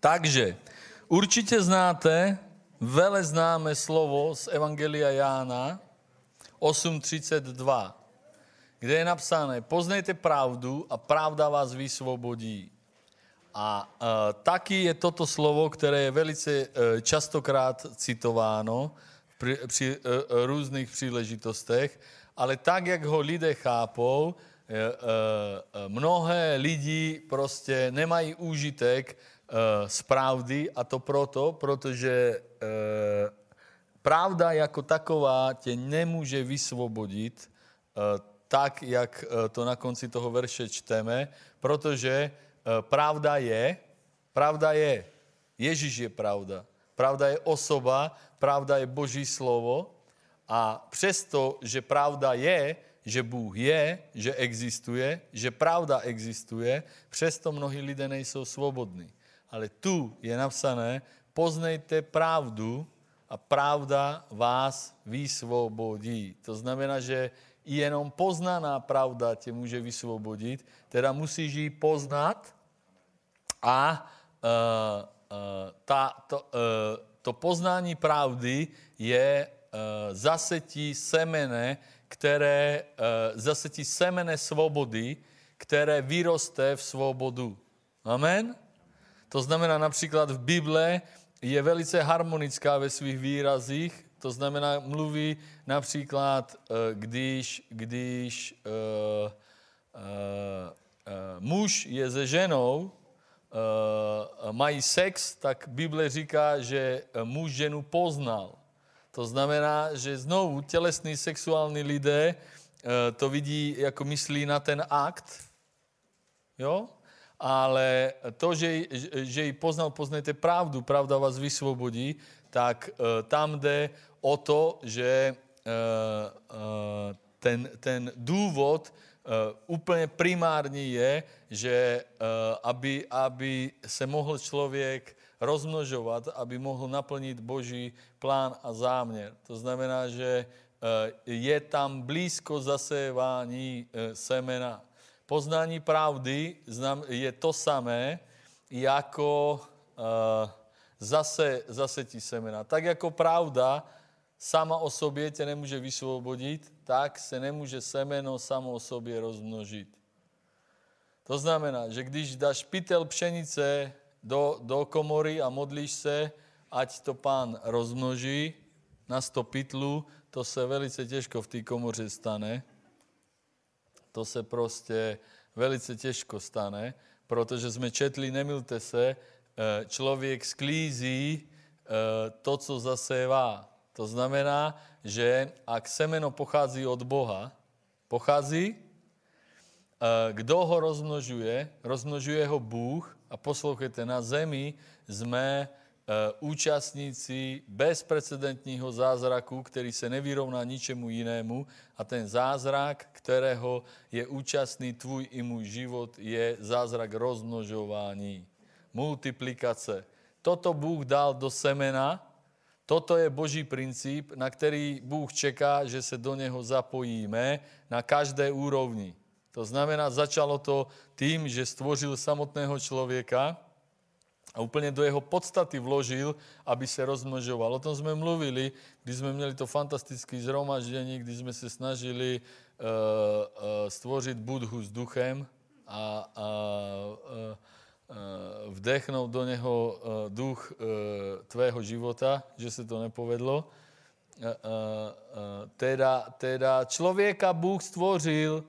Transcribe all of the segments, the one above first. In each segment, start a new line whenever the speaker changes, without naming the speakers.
Takže určitě znáte vele známe slovo z Evangelia Jána 8.32, kde je napsané, poznejte pravdu a pravda vás vysvobodí. A uh, taky je toto slovo, které je velice uh, častokrát citováno při, při uh, různých příležitostech, ale tak, jak ho lidé chápou, mnohé lidi prostě nemají úžitek z pravdy a to proto, protože uh, pravda jako taková tě nemůže vysvobodit uh, tak, jak to na konci toho verše čteme, protože Eh, pravda je, pravda je, Ježíš je pravda. Pravda je osoba, pravda je Boží slovo a přesto, že pravda je, že Bůh je, že existuje, že pravda existuje, přesto mnohí lidé nejsou svobodní. Ale tu je napsané, poznejte pravdu a pravda vás vysvobodí. To znamená, že i jenom poznaná pravda tě může vysvobodit, teda musíš ji poznat a uh, uh, ta, to, uh, to poznání pravdy je uh, zasetí semene, které, uh, zasetí semene svobody, které vyroste v svobodu. Amen? To znamená například v Bible je velice harmonická ve svých výrazích, to znamená, mluví například, když, když uh, uh, uh, muž je se ženou, mají sex, tak Bible říká, že muž ženu poznal. To znamená, že znovu tělesní sexuální lidé to vidí, jako myslí na ten akt, jo? Ale to, že, že ji poznal, poznejte pravdu, pravda vás vysvobodí, tak uh, tam jde o to, že uh, uh, ten, ten důvod úplně primární je, že aby, aby se mohl člověk rozmnožovat, aby mohl naplnit Boží plán a záměr. To znamená, že je tam blízko zasévání uh, semena. Poznání pravdy je to samé, jako uh, zase, zase ti semena. Tak jako pravda sama o sobě tě nemůže vysvobodit, tak se nemůže semeno samo o sobě rozmnožit. To znamená, že když dáš pytel pšenice do, do komory a modlíš se, ať to pán rozmnoží na sto pytlu, to se velice těžko v té komoře stane. To se prostě velice těžko stane, protože jsme četli, nemilte se, eh, člověk sklízí eh, to, co zasévá. To znamená, že ak semeno pochází od Boha, pochází, eh, kdo ho rozmnožuje? Rozmnožuje ho Bůh a poslouchejte, na zemi jsme účastníci bezprecedentního zázraku, který se nevyrovná ničemu jinému a ten zázrak, kterého je účastný tvůj i můj život, je zázrak rozmnožování, multiplikace. Toto Bůh dal do semena, Toto je boží princip, na který Bůh čeká, že se do něho zapojíme na každé úrovni. To znamená, začalo to tím, že stvořil samotného člověka a úplně do jeho podstaty vložil, aby se rozmnožoval. O tom jsme mluvili, když jsme měli to fantastické zhromaždění, kdy jsme se snažili uh, uh, stvořit budhu s duchem a, a uh, Eh, vdechnout do něho eh, duch eh, tvého života, že se to nepovedlo. Teda, teda člověka Bůh stvořil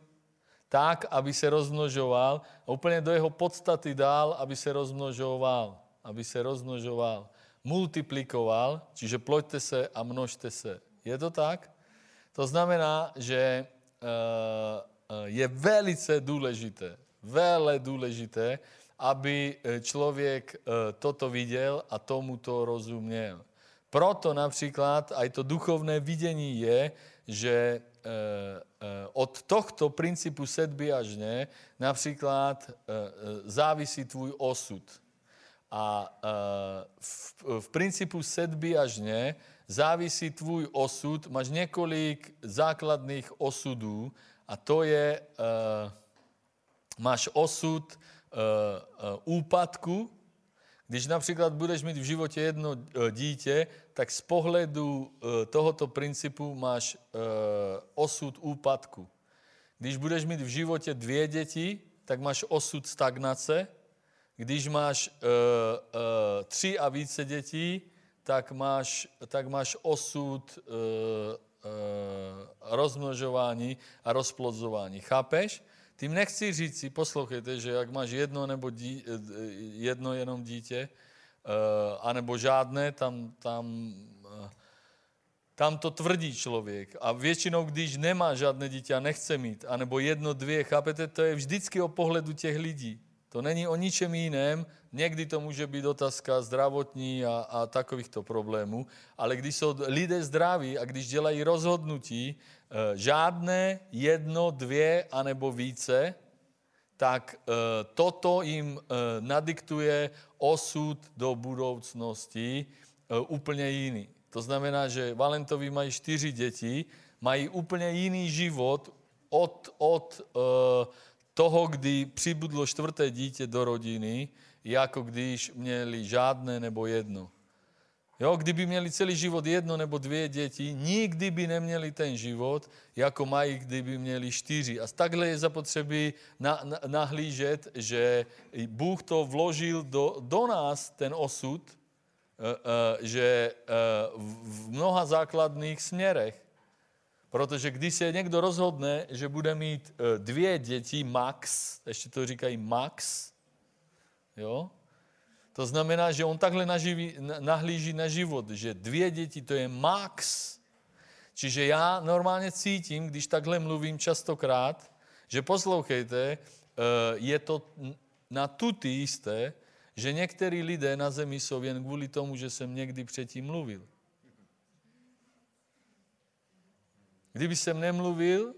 tak, aby se rozmnožoval úplně do jeho podstaty dal, aby se rozmnožoval. Aby se rozmnožoval. Multiplikoval, čiže ploďte se a množte se. Je to tak? To znamená, že je velice důležité, vele důležité, aby e, člověk toto viděl a tomu to rozuměl. Proto například aj to duchovné vidění je, že od tohto principu sedby až ne, například závisí tvůj osud. A v, v principu sedby až ne závisí tvůj osud. Máš několik základných osudů a to je, máš osud Eh, eh, úpadku, Když například budeš mít v životě jedno dítě, tak z pohledu e, tohoto principu máš e, osud úpadku. Když budeš mít v životě dvě děti, tak máš osud stagnace. Když máš tři a více dětí, tak máš, tak máš osud rozmnožování a rozplozování. Chápeš? Tím nechci říct si, poslouchejte, že jak máš jedno nebo dí, eh, jedno jenom dítě, anebo žádné, tam, tam, uh, tam to tvrdí člověk. A většinou, když nemá žádné dítě a nechce mít, anebo jedno, dvě, chápete, to je vždycky o pohledu těch lidí. To není o ničem jiném, někdy to může být otázka zdravotní a, a takovýchto problémů, ale když jsou lidé zdraví a když dělají rozhodnutí, Eh, žádné jedno, dvě anebo více, tak eh, toto jim eh, nadiktuje osud do budoucnosti úplně jiný. To znamená, že Valentovi mají čtyři děti, mají úplně jiný život od, od toho, kdy přibudlo čtvrté dítě do rodiny, jako když měli žádné nebo jedno. Jo, kdyby měli celý život jedno nebo dvě děti, nikdy by neměli ten život, jako mají, kdyby měli čtyři. A takhle je zapotřebí na, na, nahlížet, že Bůh to vložil do, do nás, ten osud, uh, uh, že uh, v mnoha základných směrech. Protože když se někdo rozhodne, že bude mít dvě děti max, ještě to říkají max, jo, to znamená, že on takhle naživí, nahlíží na život, že dvě děti to je max. Čiže já normálně cítím, když takhle mluvím častokrát, že poslouchejte, eh, je to na tuty jisté, že některý lidé na zemi jsou jen kvůli tomu, že jsem někdy předtím mluvil. Kdyby jsem nemluvil,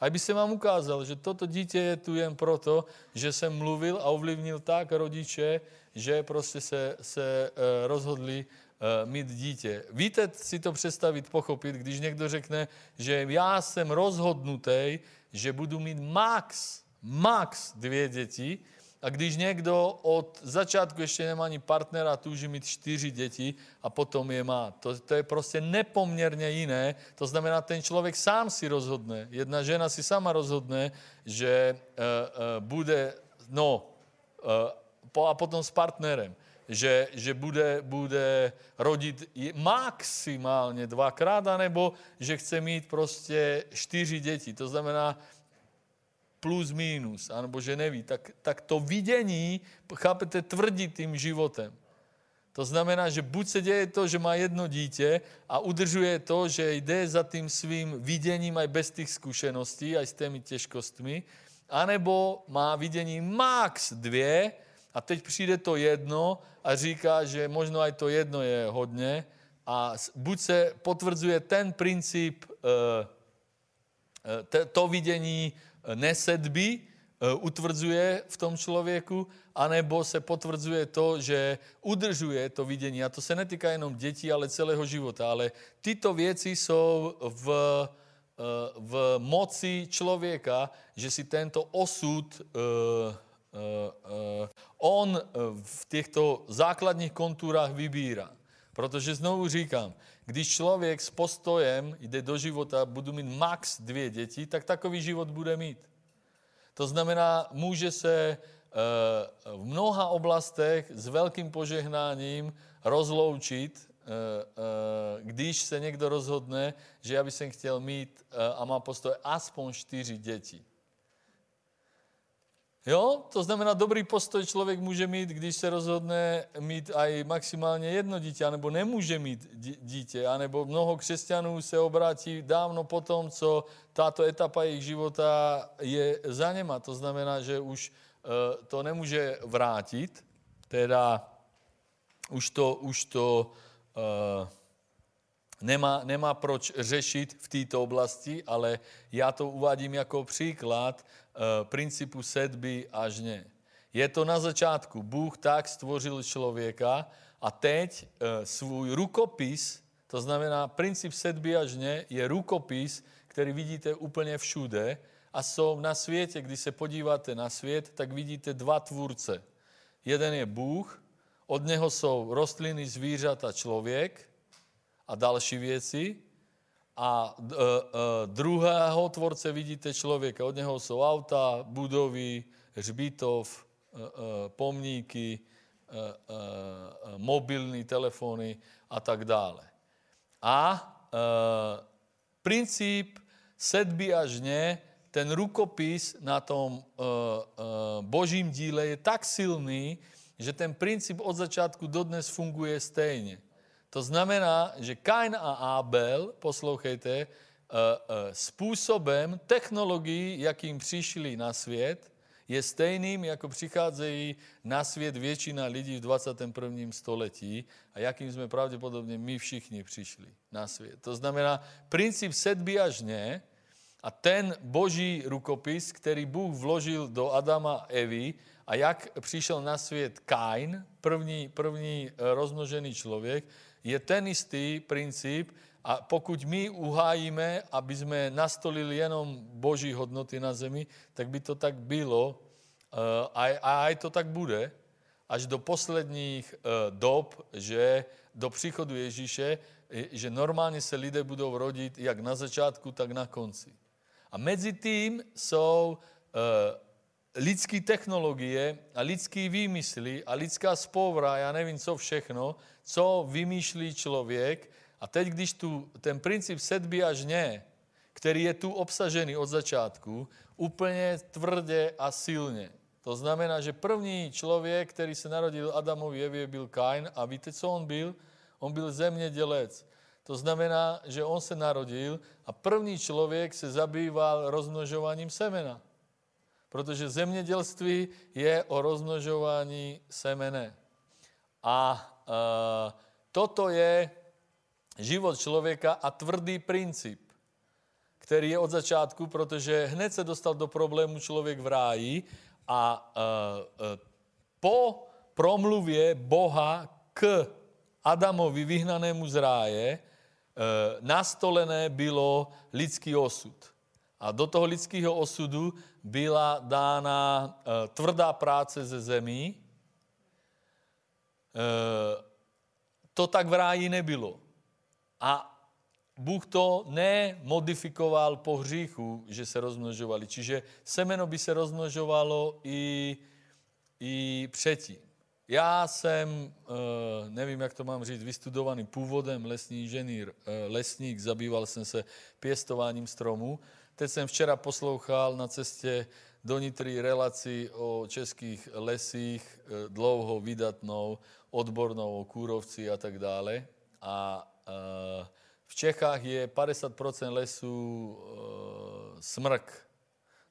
a by se vám ukázal, že toto dítě je tu jen proto, že jsem mluvil a ovlivnil tak rodiče, že prostě se, se uh, rozhodli uh, mít dítě. Víte si to představit, pochopit, když někdo řekne, že já jsem rozhodnutý, že budu mít max, max dvě děti, a když někdo od začátku ještě nemá ani partnera, tuží mít čtyři děti a potom je má. To, to je prostě nepoměrně jiné. To znamená, ten člověk sám si rozhodne. Jedna žena si sama rozhodne, že uh, uh, bude, no, uh, po, a potom s partnerem, že, že bude, bude rodit maximálně dvakrát, anebo že chce mít prostě čtyři děti. To znamená plus minus, anebo že neví. Tak, tak to vidění, chápete, tvrdí tím životem. To znamená, že buď se děje to, že má jedno dítě a udržuje to, že jde za tím svým viděním aj bez těch zkušeností, aj s těmi těžkostmi, anebo má vidění max dvě a teď přijde to jedno a říká, že možno aj to jedno je hodně a buď se potvrzuje ten princip, eh, eh, to vidění nesedby, eh, utvrzuje v tom člověku, anebo se potvrzuje to, že udržuje to vidění. A to se netýká jenom dětí, ale celého života. Ale tyto věci jsou v, v moci člověka, že si tento osud Eh, eh, on eh, v těchto základních konturách vybírá. Protože znovu říkám, když člověk s postojem jde do života, budu mít max dvě děti, tak takový život bude mít. To znamená, může se v mnoha oblastech s velkým požehnáním rozloučit, když se někdo rozhodne, že já bych chtěl mít a má postoj aspoň čtyři děti. Jo, to znamená, dobrý postoj člověk může mít, když se rozhodne mít aj maximálně jedno dítě, nebo nemůže mít dítě, anebo mnoho křesťanů se obrátí dávno po tom, co tato etapa jejich života je za něma. To znamená, že už uh, to nemůže vrátit, teda už to, už to uh, nemá, nemá proč řešit v této oblasti, ale já to uvádím jako příklad principu sedby a žně. Je to na začátku. Bůh tak stvořil člověka a teď uh, svůj rukopis, to znamená princip sedby a žně, je rukopis, který vidíte úplně všude a jsou na světě, když se podíváte na svět, tak vidíte dva tvůrce. Jeden je Bůh od něho jsou rostliny, zvířata, člověk a další věci. A e, e, druhého tvorce vidíte člověka. Od něho jsou auta, budovy, hřbitov, e, pomníky, mobilní telefony a tak dále. A princip sedby a žně, ten rukopis na tom božím díle je tak silný, že ten princip od začátku dodnes funguje stejně. To znamená, že Kain a Abel, poslouchejte, e, e, způsobem technologií, jakým přišli na svět, je stejným, jako přicházejí na svět většina lidí v 21. století a jakým jsme pravděpodobně my všichni přišli na svět. To znamená, princip sedby a žně a ten boží rukopis, který Bůh vložil do Adama a Evy a jak přišel na svět Kain, první, první eh, rozmnožený člověk, je ten istý princip, a pokud my uhájíme, aby jsme nastolili jenom boží hodnoty na zemi, tak by to tak bylo eh, a, a aj to tak bude až do posledních eh, dob, že do příchodu Ježíše, že normálně se lidé budou rodit jak na začátku, tak na konci. A mezi tím jsou lidské technologie a lidské výmysly a lidská spolvra, já nevím co všechno, co vymýšlí člověk, a teď, když tu ten princip sedby a žně, který je tu obsažený od začátku, úplně tvrdě a silně. To znamená, že první člověk, který se narodil Adamovi Evě, byl Kain a víte, co on byl? On byl zemědělec. To znamená, že on se narodil a první člověk se zabýval rozmnožováním semena. Protože zemědělství je o rozmnožování semene. A toto je život člověka a tvrdý princip, který je od začátku, protože hned se dostal do problému člověk v ráji a e, e, po promluvě Boha k Adamovi vyhnanému z ráje nastolené bylo lidský osud. A do toho lidského osudu byla dána tvrdá práce ze zemí. E, to tak v ráji nebylo. A Bůh to nemodifikoval po hříchu, že se rozmnožovali. Čiže semeno by se rozmnožovalo i, i předtím. Já jsem, eh, nevím, jak to mám říct, vystudovaný původem lesní inženýr, eh, lesník, zabýval jsem se pěstováním stromů. Teď jsem včera poslouchal na cestě do Nitry relaci o českých lesích, eh, dlouho vydatnou, odbornou o kůrovci a tak dále. A v Čechách je 50% lesů smrk,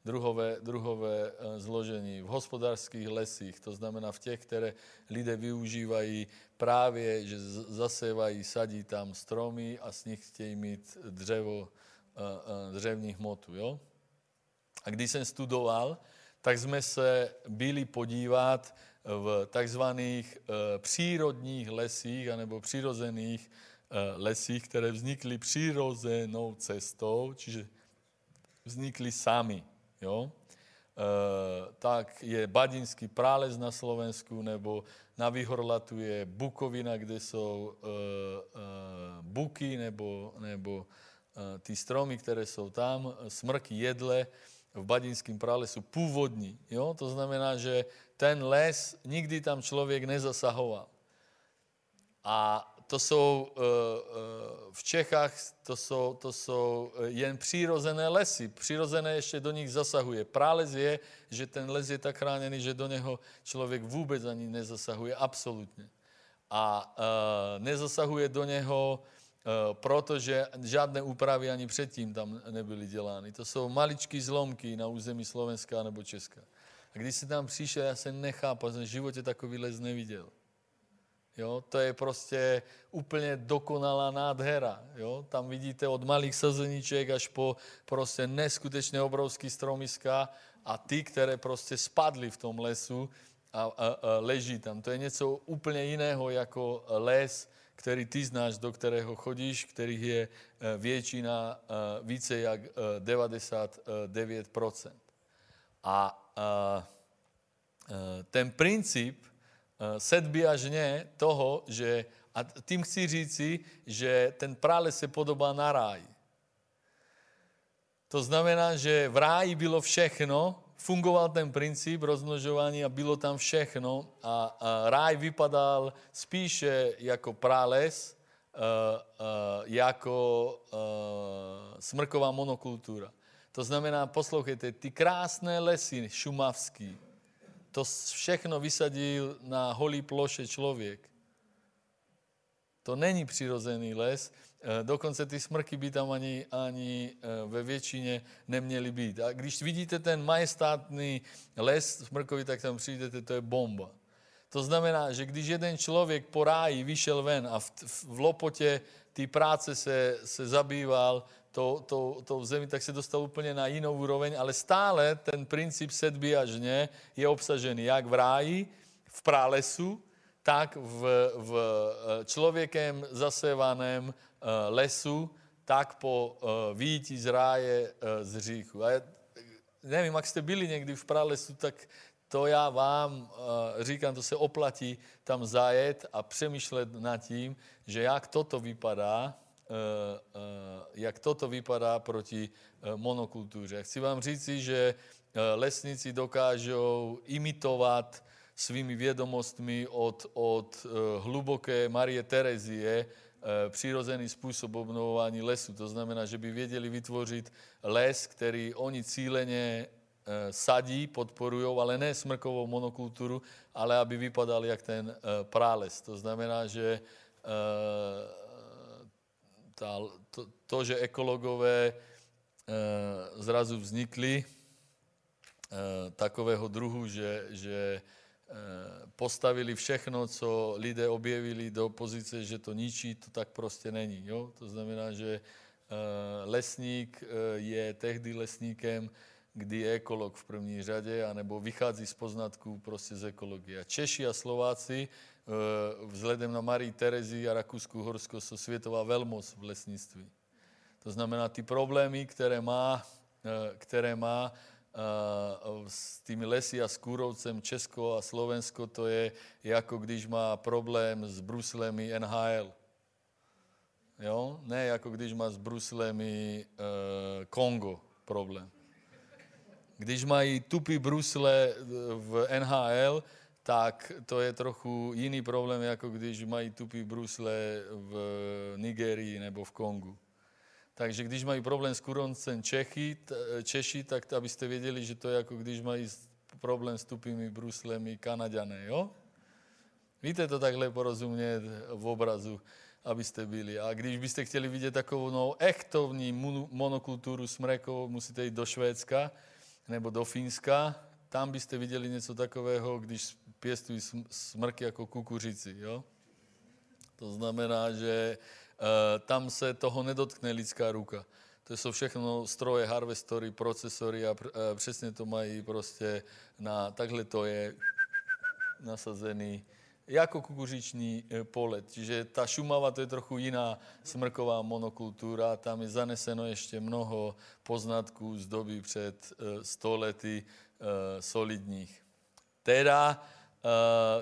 druhové, druhové zložení. V hospodářských lesích, to znamená v těch, které lidé využívají právě, že zasévají, sadí tam stromy a z nich chtějí mít dřevo, dřevní hmotu. Jo? A když jsem studoval, tak jsme se byli podívat v takzvaných přírodních lesích anebo přirozených Eh, lesích, které vznikly přirozenou cestou, čiže vznikly sami. Jo? E, tak je Badinský prales na Slovensku, nebo na Vyhorlatu je Bukovina, kde jsou e, e, buky, nebo, nebo ty stromy, které jsou tam, smrky jedle v Badinském pralesu původní. Jo? To znamená, že ten les nikdy tam člověk nezasahoval. A to jsou eh, eh, v Čechách, to jsou, to jsou eh, jen přirozené lesy. Přirozené ještě do nich zasahuje. Prales je, že ten les je tak chráněný, že do něho člověk vůbec ani nezasahuje, absolutně. A nezasahuje do něho, protože žádné úpravy ani předtím tam nebyly dělány. To jsou maličké zlomky na území Slovenska nebo Česka. A když jsem tam přišel, já jsem nechápal, jsem v životě takový les neviděl. Jo, to je prostě úplně dokonalá nádhera. Jo. Tam vidíte od malých sazeniček až po prostě neskutečně obrovský stromiska a ty, které prostě spadly v tom lesu a, a, a leží tam. To je něco úplně jiného jako les, který ty znáš, do kterého chodíš, kterých je e, většina e, více jak 99%. E, a, a ten princip sedbiažně toho, že, a tím chci říci, že ten prales se podobá na ráj. To znamená, že v ráji bylo všechno, fungoval ten princip rozmnožování a bylo tam všechno a, a ráj vypadal spíše jako prales, uh, uh, jako uh, smrková monokultura. To znamená, poslouchejte, ty krásné lesy šumavský, to všechno vysadil na holý ploše člověk. To není přirozený les, dokonce ty smrky by tam ani, ani eh, ve většině neměly být. A když vidíte ten majestátný les smrkový, tak tam přijdete, to je bomba. To znamená, že když jeden člověk po ráji vyšel ven a v, v lopotě té práce se, se zabýval to, to, to v zemi, tak se dostal úplně na jinou úroveň, ale stále ten princip sedbiažně je obsažený jak v ráji, v pralesu, tak v, v eh, člověkem zasévaném Eh, lesu, tak po eh, výjití z ráje eh, z říchu. A já, nevím, jak jste byli někdy v pralesu, tak to já vám říkám, to se oplatí tam zajet a přemýšlet nad tím, že jak toto vypadá, jak toto vypadá proti monokultuře. Chci vám říci, že lesníci dokážou imitovat svými vědomostmi od, od hluboké Marie Terezie Eh, přirozený způsob obnovování lesu. To znamená, že by věděli vytvořit les, který oni cíleně eh, sadí, podporují, ale ne smrkovou monokulturu, ale aby vypadal jak ten eh, prales. To znamená, že to, že ekologové zrazu vznikli takového druhu, že, že Eh, postavili všechno, co lidé objevili do pozice, že to ničí, to tak prostě není. Jo? To znamená, že eh, lesník eh, je tehdy lesníkem, kdy je ekolog v první řadě, anebo vychází z poznatků prostě z ekologie. A Češi a Slováci vzhledem na Marii Terezi a Rakouskou Horsko jsou světová velmoc v lesnictví. To znamená, ty problémy, které má, které má s tými lesy a s Kůrovcem Česko a Slovensko, to je jako když má problém s bruslemi NHL. Jo? Ne jako když má s bruslemi uh, Kongo problém. Když mají tupý brusle v NHL, tak to je trochu jiný problém, jako když mají tupý brusle v Nigerii nebo v Kongu. Takže když mají problém s kuroncem Čechy, Češi, tak abyste věděli, že to je jako když mají problém s tupými bruslemi Kanaďané, jo? Víte to takhle porozumět v obrazu, abyste byli. A když byste chtěli vidět takovou no, echtovní monokulturu smrekov, musíte jít do Švédska nebo do Fínska. Tam byste viděli něco takového, když pěstují smrky jako kukuřici. Jo? To znamená, že tam se toho nedotkne lidská ruka. To jsou všechno stroje, harvestory, procesory a eh, přesně to mají prostě na, takhle to je nasazený jako kukuřiční eh, pole. Čiže ta Šumava to je trochu jiná smrková monokultura, tam je zaneseno ještě mnoho poznatků z doby před 100 lety solidních. Teda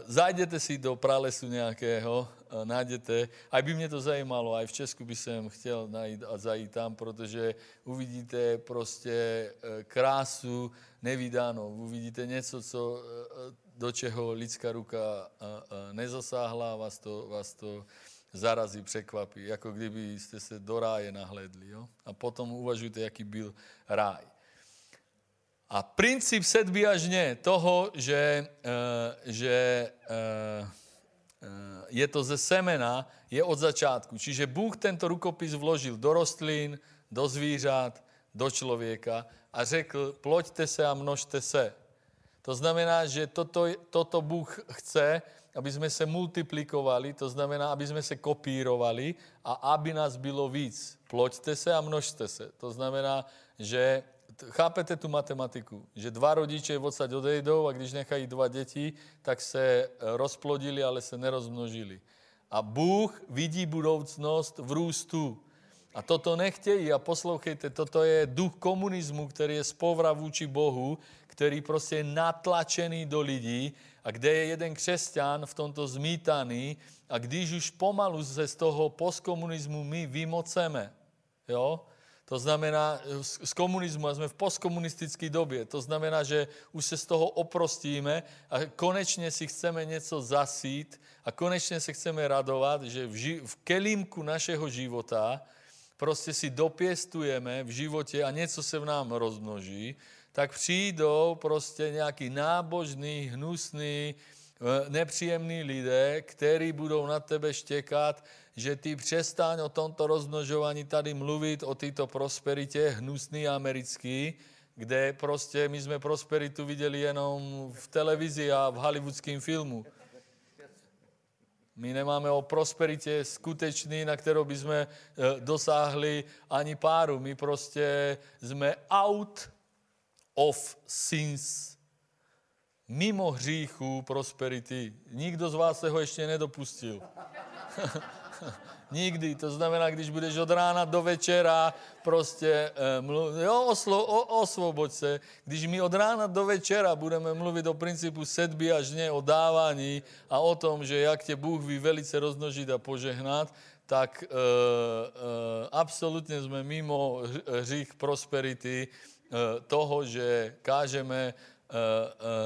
zajděte si do pralesu nějakého, uh, najděte. A by mě to zajímalo, a v Česku by jsem chtěl najít a zajít tam, protože uvidíte prostě uh, krásu nevydánou. Uvidíte něco, co, do čeho lidská ruka nezasáhla, vás to, vás to zarazí, překvapí, jako kdyby jste se do ráje nahledli. Jo? A potom uvažujte, jaký byl ráj. A princip sedbiažně toho, že, eh, že eh, eh, je to ze semena, je od začátku. Čiže Bůh tento rukopis vložil do rostlin, do zvířat, do člověka a řekl, ploďte se a množte se. To znamená, že toto, toto Bůh chce, aby jsme se multiplikovali, to znamená, aby jsme se kopírovali a aby nás bylo víc. Ploďte se a množte se. To znamená, že chápete tu matematiku, že dva rodiče odsaď odejdou a když nechají dva děti, tak se eh, rozplodili, ale se nerozmnožili. A Bůh vidí budoucnost v růstu. A toto nechtějí a poslouchejte, toto je duch komunismu, který je zpovra vůči Bohu, který prostě je natlačený do lidí a kde je jeden křesťan v tomto zmítaný a když už pomalu se z toho postkomunismu my vymoceme, jo, to znamená, z komunismu, a jsme v postkomunistické době, to znamená, že už se z toho oprostíme a konečně si chceme něco zasít a konečně se chceme radovat, že v, ži- v kelímku našeho života prostě si dopěstujeme v životě a něco se v nám rozmnoží, tak přijdou prostě nějaký nábožný, hnusný, nepříjemní lidé, kteří budou na tebe štěkat, že ty přestaň o tomto rozmnožování tady mluvit, o této prosperitě hnusný americký, kde prostě my jsme prosperitu viděli jenom v televizi a v hollywoodském filmu. My nemáme o prosperitě skutečný, na kterou bychom eh, dosáhli ani páru. My prostě jsme out of sins. Mimo hříchu prosperity. Nikdo z vás se ho ještě nedopustil. Nikdy. To znamená, když budeš od rána do večera prostě eh, mluv, jo, oslo, o, osvoboď se. Když my od rána do večera budeme mluvit o principu sedby a žně, o dávání a o tom, že jak tě Bůh ví velice roznožit a požehnat, tak e, e, absolutně jsme mimo hřích prosperity, e, toho, že kážeme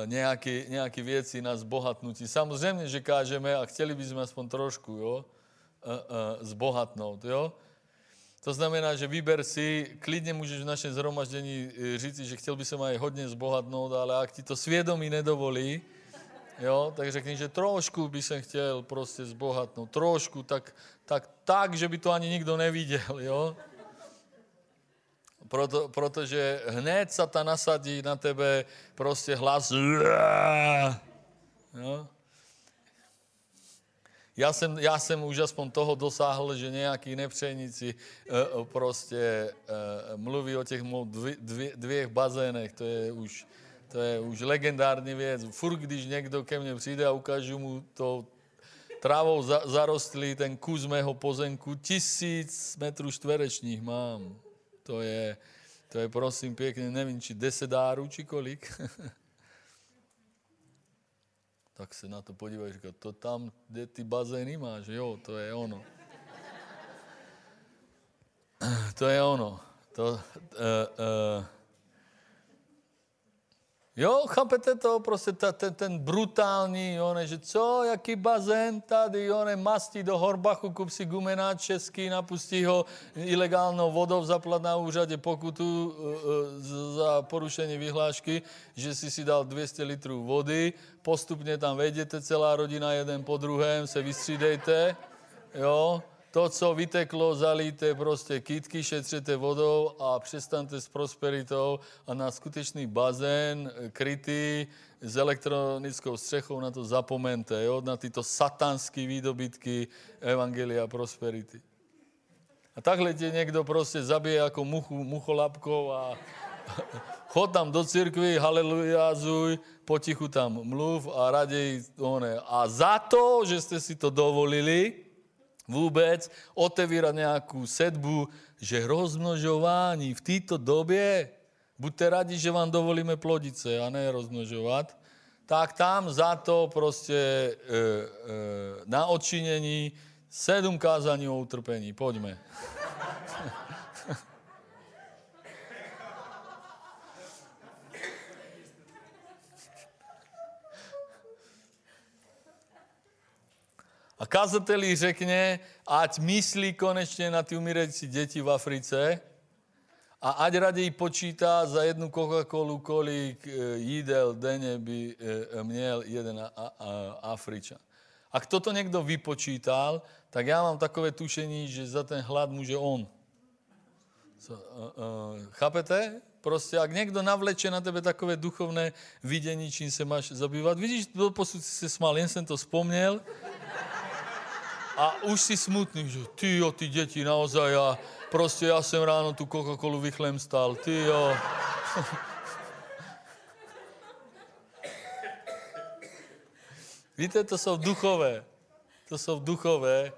nějaké, nějaké věci na zbohatnutí. Samozřejmě, že kážeme a chtěli bychom aspoň trošku, jo, uh, zbohatnout, jo. To znamená, že vyber si, klidně můžeš v našem zhromaždění říci, že chtěl by se aj hodně zbohatnout, ale ak ti to svědomí nedovolí, jo, tak řekni, že trošku by jsem chtěl prostě zbohatnout, trošku, tak, tak, tak, že by to ani nikdo neviděl, jo. Proto, protože hned sa ta nasadí na tebe prostě hlas. Jo? Já jsem, já jsem už aspoň toho dosáhl, že nějaký nepřejníci uh, prostě uh, mluví o těch dvě, dvě, bazénech, to je už, to je už legendární věc. Furt, když někdo ke mně přijde a ukážu mu to trávou za, zarostlý ten kus mého pozemku, tisíc metrů čtverečních mám. To je, to je prosím pěkně, nevím, či deset dárů, či kolik. tak se na to podívaj, říká, to tam, kde ty bazény máš, jo, to je ono. to je ono. To, uh, uh, Jo, chápete to? Prostě ta, ten, ten brutální, jo, ne, že co, jaký bazén tady, jo, ne, mastí do Horbachu, kup si gumenát český, napustí ho ilegálnou vodou, zaplat na úřadě pokutu uh, za porušení vyhlášky, že si si dal 200 litrů vody, postupně tam vejdete celá rodina jeden po druhém, se vystřídejte, jo, to, co vyteklo, zalíte prostě kytky, šetřete vodou a přestante s prosperitou a na skutečný bazén krytý s elektronickou střechou na to zapomeňte, jo? na tyto satanské výdobytky Evangelia Prosperity. A takhle tě někdo prostě zabije jako muchu, mucholapkou a chod tam do církvy, haleluja, zuj, potichu tam mluv a raději, one. A za to, že jste si to dovolili, vůbec otevírat nějakou sedbu, že rozmnožování v této době, buďte rádi, že vám dovolíme plodit a ne rozmnožovat, tak tam za to prostě e, e, na odčinění sedm kázání o utrpení. Pojďme. A kazateli řekne, ať myslí konečně na ty umírající děti v Africe a ať raději počítá za jednu Coca-Colu, kolik e, jídel denně by e, měl jeden Afričan. A kdo to někdo vypočítal, tak já mám takové tušení, že za ten hlad může on. Uh, chápete? Prostě, jak někdo navleče na tebe takové duchovné vidění, čím se máš zabývat. Vidíš, do posud si se smál, jen jsem to vzpomněl a už si smutný, že ty jo, ty děti naozaj a prostě já jsem ráno tu Coca-Colu vychlemstal, ty jo. Víte, to jsou duchové. To jsou duchové.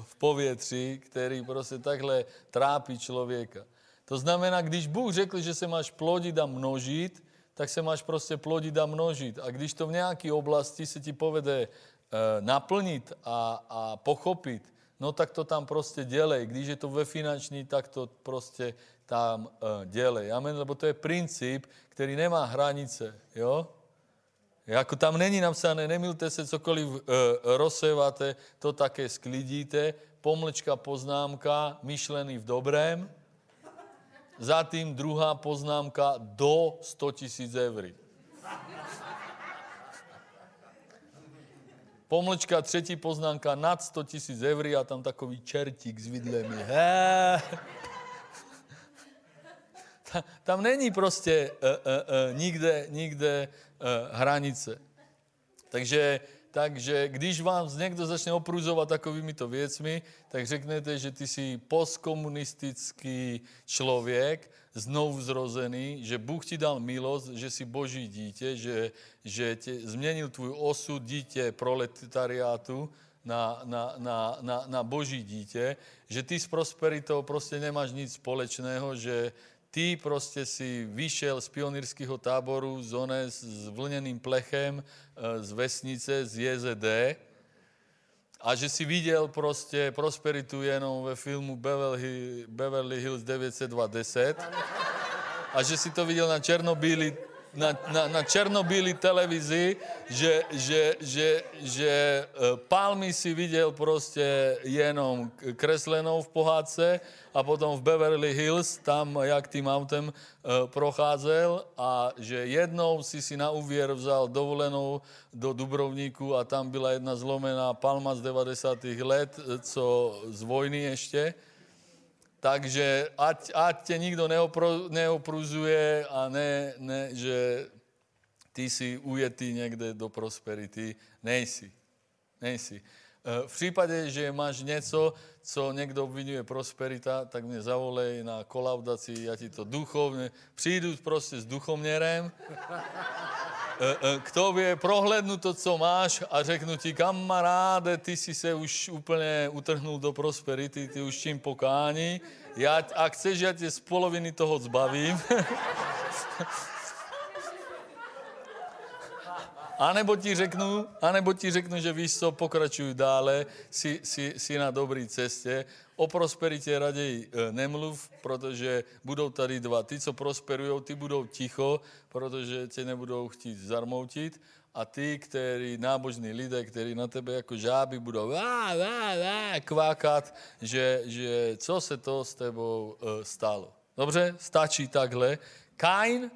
v povětří, který prostě takhle trápí člověka. To znamená, když Bůh řekl, že se máš plodit a množit, tak se máš prostě plodit a množit. A když to v nějaké oblasti se ti povede naplnit a, a pochopit, no tak to tam prostě dělej. Když je to ve finanční, tak to prostě tam uh, dělej. Amen, lebo to je princip, který nemá hranice, jo? Jako tam není napsané, nemilte se, cokoliv uh, rozseváte, to také sklidíte, pomlčka poznámka, myšlený v dobrém, zatím druhá poznámka do 100 tisíc eur. Pomlčka, třetí poznámka nad 100 tisíc eur a tam takový čertík s vidlemi. He. Tam není prostě uh, uh, uh, nikde, nikde uh, hranice. Takže, takže když vám někdo začne opruzovat takovými to věcmi, tak řeknete, že ty jsi postkomunistický člověk, znovu zrozený, že Bůh ti dal milost, že jsi boží dítě, že, že tě změnil tvůj osud dítě proletariátu na, na, na, na, na boží dítě, že ty s prosperitou prostě nemáš nic společného, že ty prostě si vyšel z pionýrského táboru z s vlněným plechem eh, z vesnice, z JZD a že si viděl prostě prosperitu jenom ve filmu Beverly, Beverly Hills 920 a že si to viděl na černobílý na, na, na černobílý televizi, že, že, že, že eh, palmy si viděl prostě jenom kreslenou v pohádce a potom v Beverly Hills, tam jak tím autem uh, procházel a že jednou si si na úvěr vzal dovolenou do Dubrovníku a tam byla jedna zlomená palma z 90. let, eh, co z vojny ještě takže ať, ať tě nikdo neopro, neopruzuje a ne, ne, že ty jsi ujetý někde do prosperity. Nejsi. Nejsi. Eh, v případě, že máš něco, co někdo obvinuje prosperita, tak mě zavolej na kolaudaci, já ti to duchovně, přijdu prostě s duchoměrem, eh, eh, k tobě prohlednu to, co máš a řeknu ti, kamaráde, ty jsi se už úplně utrhnul do prosperity, ty už čím pokání, já, a chceš, já tě z poloviny toho zbavím. A nebo ti řeknu, a nebo ti řeknu, že víš co, pokračuj dále, jsi, jsi, jsi na dobré cestě. O prosperitě raději e, nemluv, protože budou tady dva. Ty, co prosperují, ty budou ticho, protože tě nebudou chtít zarmoutit. A ty, který, nábožní lidé, kteří na tebe jako žáby budou vá, vá, vá, kvákat, že, že co se to s tebou e, stalo. Dobře, stačí takhle. Kain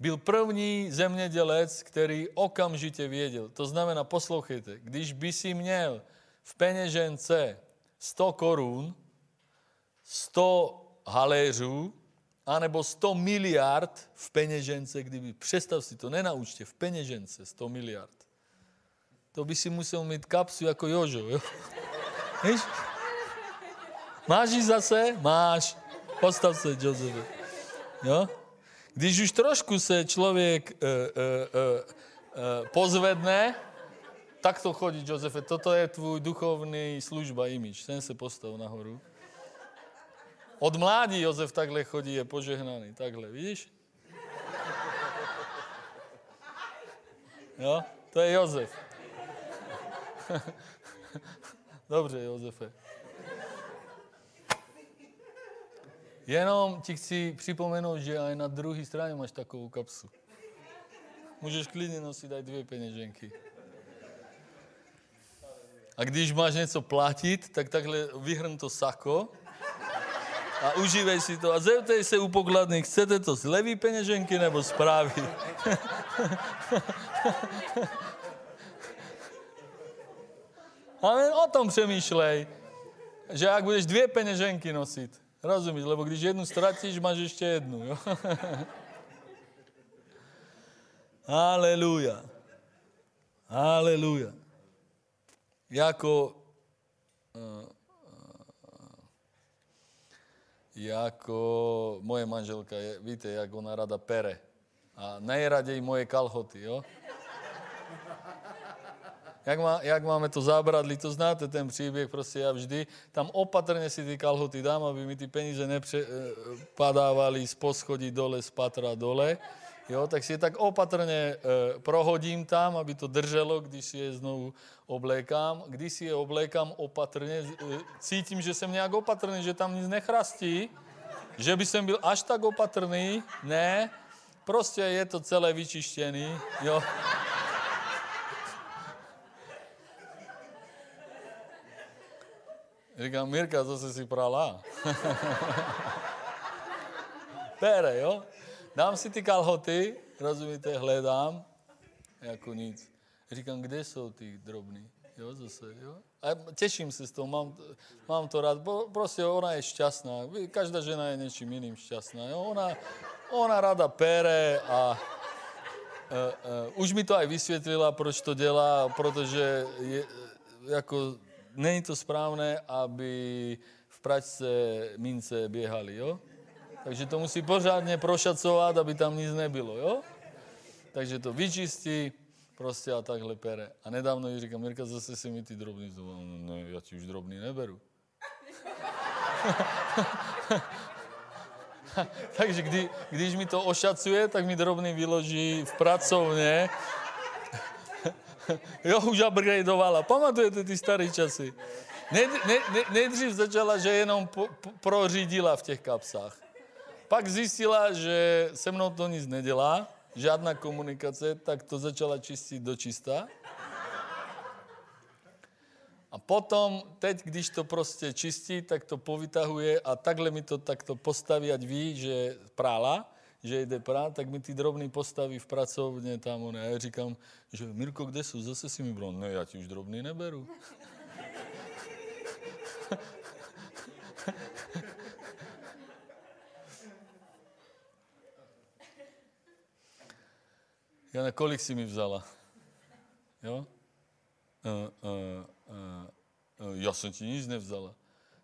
byl první zemědělec, který okamžitě věděl. To znamená, poslouchejte, když by si měl v peněžence 100 korun, 100 haléřů, anebo 100 miliard v peněžence, kdyby, představ si to, nenaučte, v peněžence 100 miliard. To by si musel mít kapsu jako Jožo, jo? Víš? Máš ji zase? Máš. Postav se, Josefe. Jo? Když už trošku se člověk uh, uh, uh, pozvedne, tak to chodí, Josefe. Toto je tvůj duchovní služba, imič. Ten se postav nahoru. Od mládí Jozef takhle chodí, je požehnaný. Takhle, vidíš? Jo, to je Jozef. Dobře, Josefe. Jenom ti chci připomenout, že aj na druhé straně máš takovou kapsu. Můžeš klidně nosit aj dvě peněženky. A když máš něco platit, tak takhle vyhrn to sako a užívej si to. A zeptej se u pokladny, chcete to z levý peněženky nebo z pravý? Ale o tom přemýšlej, že jak budeš dvě peněženky nosit, Rozumíš? Lebo když jednu ztratíš, máš ještě jednu. Aleluja. Aleluja. Jako, uh, jako moje manželka, je, víte, jak ona rada pere. A nejraději moje kalhoty, jo? Jak, má, jak máme to zábradlí, to znáte ten příběh, prostě já vždy tam opatrně si ty kalhoty dám, aby mi ty peníze nepadávali z poschodí dole, z patra dole. Jo, tak si je tak opatrně e, prohodím tam, aby to drželo, když si je znovu oblékám. Když si je oblékám opatrně, e, cítím, že jsem nějak opatrný, že tam nic nechrastí, že by jsem byl až tak opatrný, ne, prostě je to celé vyčištěný, jo. Říkám, Mirka, zase si prala. Pere, jo? Dám si ty kalhoty, rozumíte, hledám, jako nic. Říkám, kde jsou ty drobný? Jo, zase, jo? A těším se z toho, mám, mám to rád. Prostě ona je šťastná. Každá žena je něčím jiným šťastná. Jo? Ona, ona rada pere a uh, uh, už mi to aj vysvětlila, proč to dělá, protože je, jako, není to správné, aby v pračce mince běhali, jo? Takže to musí pořádně prošacovat, aby tam nic nebylo, jo? Takže to vyčistí, prostě a takhle pere. A nedávno jí říkám, Mirka, zase si mi ty drobný znovu. No, ne, já ti už drobný neberu. Takže kdy, když mi to ošacuje, tak mi drobný vyloží v pracovně. jo, už upgradeovala. Pamatujete ty staré časy? Ne, ne, ne, nejdřív začala, že jenom po, po, prořídila v těch kapsách. Pak zjistila, že se mnou to nic nedělá, žádná komunikace, tak to začala čistit do čista. A potom, teď, když to prostě čistí, tak to povytahuje a takhle mi to takto postaví, ať ví, že prála, že jde prát, tak mi ty drobný postaví v pracovně tam. Já říkám, že Mirko, kde jsou? Zase si mi bral. Ne, já ti už drobný neberu. Jana, kolik si mi vzala? Jo? Uh, uh, uh, já jsem ti nic nevzala.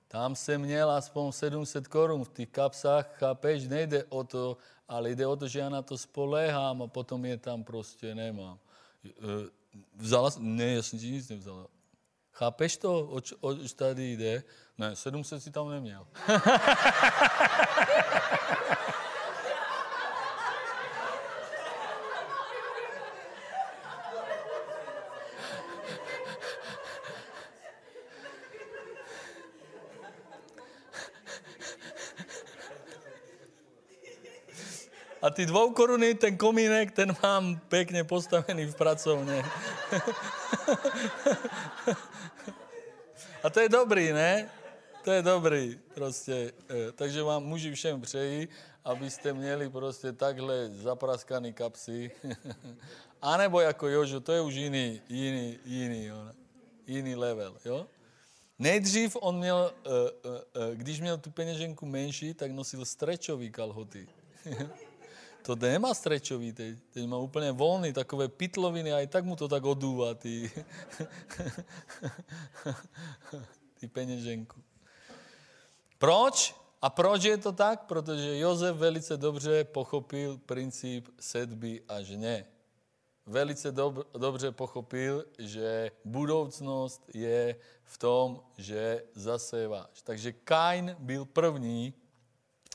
Tam jsem měl aspoň 700 korun v těch kapsách, chápeš, nejde o to, ale jde o to, že já na to spoléhám a potom je tam prostě nemám. Vzala jsem? Ne, já jsem ti nic nevzala. Chápeš to, oč, oč tady jde? Ne, 700 si tam neměl. ty dvou koruny, ten komínek, ten mám pěkně postavený v pracovně. A to je dobrý, ne? To je dobrý, prostě. E, takže vám muži všem přeji, abyste měli prostě takhle zapraskaný kapsy. A nebo jako Jožo, to je už jiný, jiný, jiný, jo? jiný level, jo? Nejdřív on měl, e, e, když měl tu peněženku menší, tak nosil strečový kalhoty. To nemá strečový teď. Teď má úplně volný, takové pitloviny a i tak mu to tak odúva, ty, ty peněženku. Proč? A proč je to tak? Protože Jozef velice dobře pochopil princip sedby a žně. Velice dob- dobře pochopil, že budoucnost je v tom, že zaséváš. Takže Kain byl první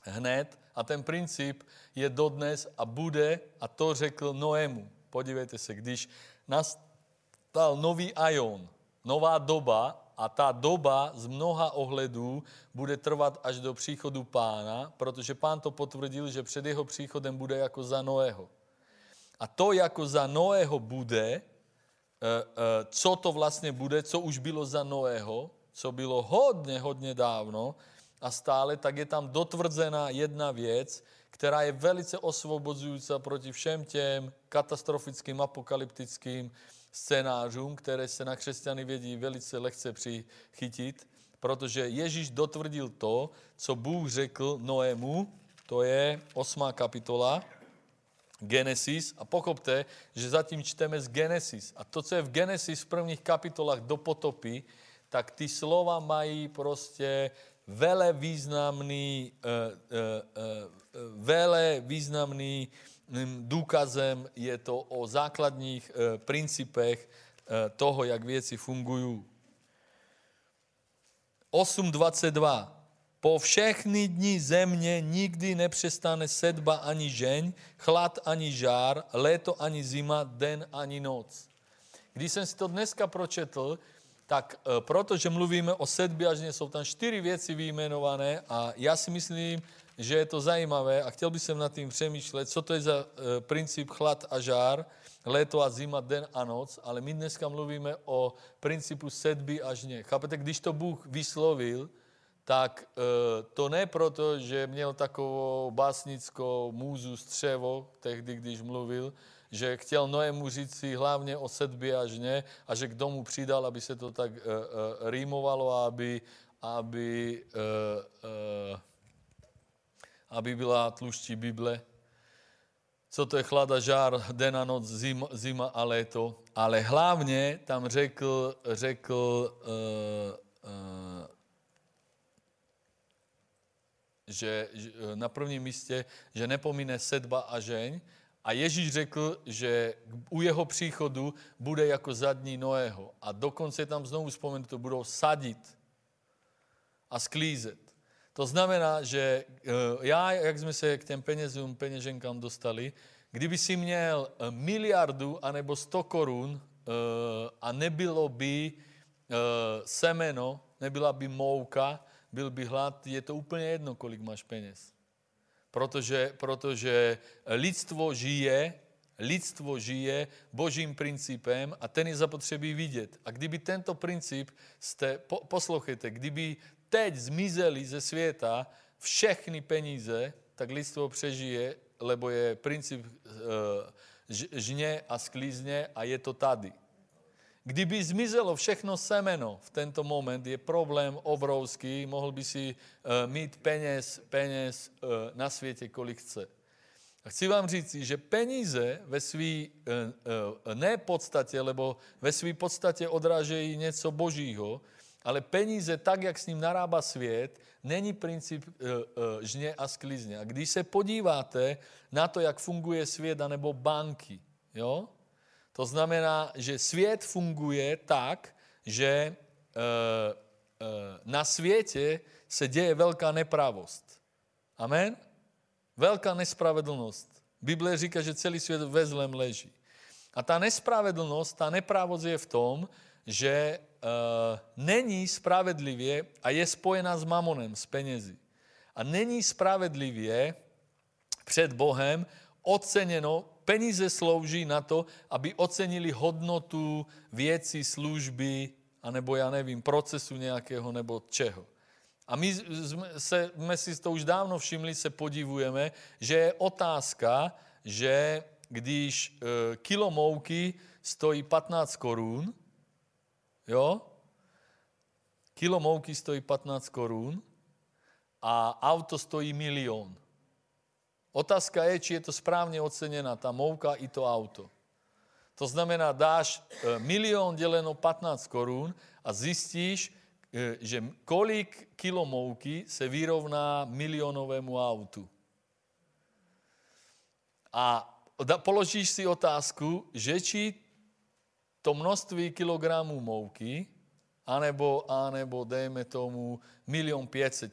hned a ten princip je dodnes a bude, a to řekl Noému. Podívejte se, když nastal nový aion, nová doba, a ta doba z mnoha ohledů bude trvat až do příchodu pána, protože pán to potvrdil, že před jeho příchodem bude jako za Noého. A to jako za Noého bude, eh, eh, co to vlastně bude, co už bylo za Noého, co bylo hodně, hodně dávno, a stále, tak je tam dotvrdzená jedna věc, která je velice osvobozující proti všem těm katastrofickým, apokalyptickým scénářům, které se na křesťany vědí velice lehce přichytit, protože Ježíš dotvrdil to, co Bůh řekl Noému, to je osmá kapitola, Genesis a pochopte, že zatím čteme z Genesis. A to, co je v Genesis v prvních kapitolách do potopy, tak ty slova mají prostě vele významný, uh, uh, uh, vele významný důkazem je to o základních principech toho, jak věci fungují. 8.22. Po všechny dny země nikdy nepřestane sedba ani žeň, chlad ani žár, léto ani zima, den ani noc. Když jsem si to dneska pročetl, tak e, protože mluvíme o sedbě a žně, jsou tam čtyři věci vyjmenované a já si myslím, že je to zajímavé a chtěl bych jsem nad tím přemýšlet, co to je za e, princip chlad a žár, léto a zima, den a noc, ale my dneska mluvíme o principu sedby a žně. Chápete, když to Bůh vyslovil, tak e, to ne proto, že měl takovou básnickou můzu střevo, tehdy, když mluvil, že chtěl Noému říct si hlavně o sedbě a žně a že k domu přidal, aby se to tak e, e, rýmovalo a aby, aby, e, e, aby byla tluští Bible. Co to je chlada, žár, den a noc, zima, zima a léto. Ale hlavně tam řekl, řekl e, že, že na prvním místě, že nepomíne sedba a žeň, a Ježíš řekl, že u jeho příchodu bude jako zadní Noého. A dokonce tam znovu vzpomenuto, budou sadit a sklízet. To znamená, že eh, já, jak jsme se k těm penězům, peněženkám dostali, kdyby si měl eh, miliardu anebo 100 korun eh, a nebylo by semeno, nebyla by mouka, byl by hlad, je to úplně jedno, kolik máš peněz protože, protože lidstvo žije, lidstvo žije božím principem a ten je zapotřebí vidět. A kdyby tento princip jste, po, poslouchejte, kdyby teď zmizeli ze světa všechny peníze, tak lidstvo přežije, lebo je princip uh, žně a sklízně a je to tady. Kdyby zmizelo všechno semeno v tento moment, je problém obrovský, mohl by si uh, mít peněz, peněz uh, na světě, kolik chce. A chci vám říct, že peníze ve své uh, uh, ne podstatě, lebo ve své podstatě odrážejí něco božího, ale peníze, tak, jak s ním narába svět, není princip uh, uh, žně a sklizně. A když se podíváte na to, jak funguje svět, anebo banky, jo, to znamená, že svět funguje tak, že e, e, na světě se děje velká nepravost. Amen? Velká nespravedlnost. Bible říká, že celý svět ve zlem leží. A ta nespravedlnost, ta nepravost je v tom, že e, není spravedlivě a je spojena s mamonem, s penězi. A není spravedlivě před Bohem oceněno peníze slouží na to, aby ocenili hodnotu věcí, služby, anebo já nevím, procesu nějakého nebo čeho. A my se, jsme si to už dávno všimli, se podivujeme, že je otázka, že když e, kilo mouky stojí 15 korun, jo, kilo mouky stojí 15 korun a auto stojí milion. Otázka je, či je to správně oceněna ta mouka i to auto. To znamená, dáš e, milion děleno 15 korun a zjistíš, e, že kolik kilo mouky se vyrovná milionovému autu. A položíš si otázku, že či to množství kilogramů mouky, anebo, anebo dejme tomu milion 500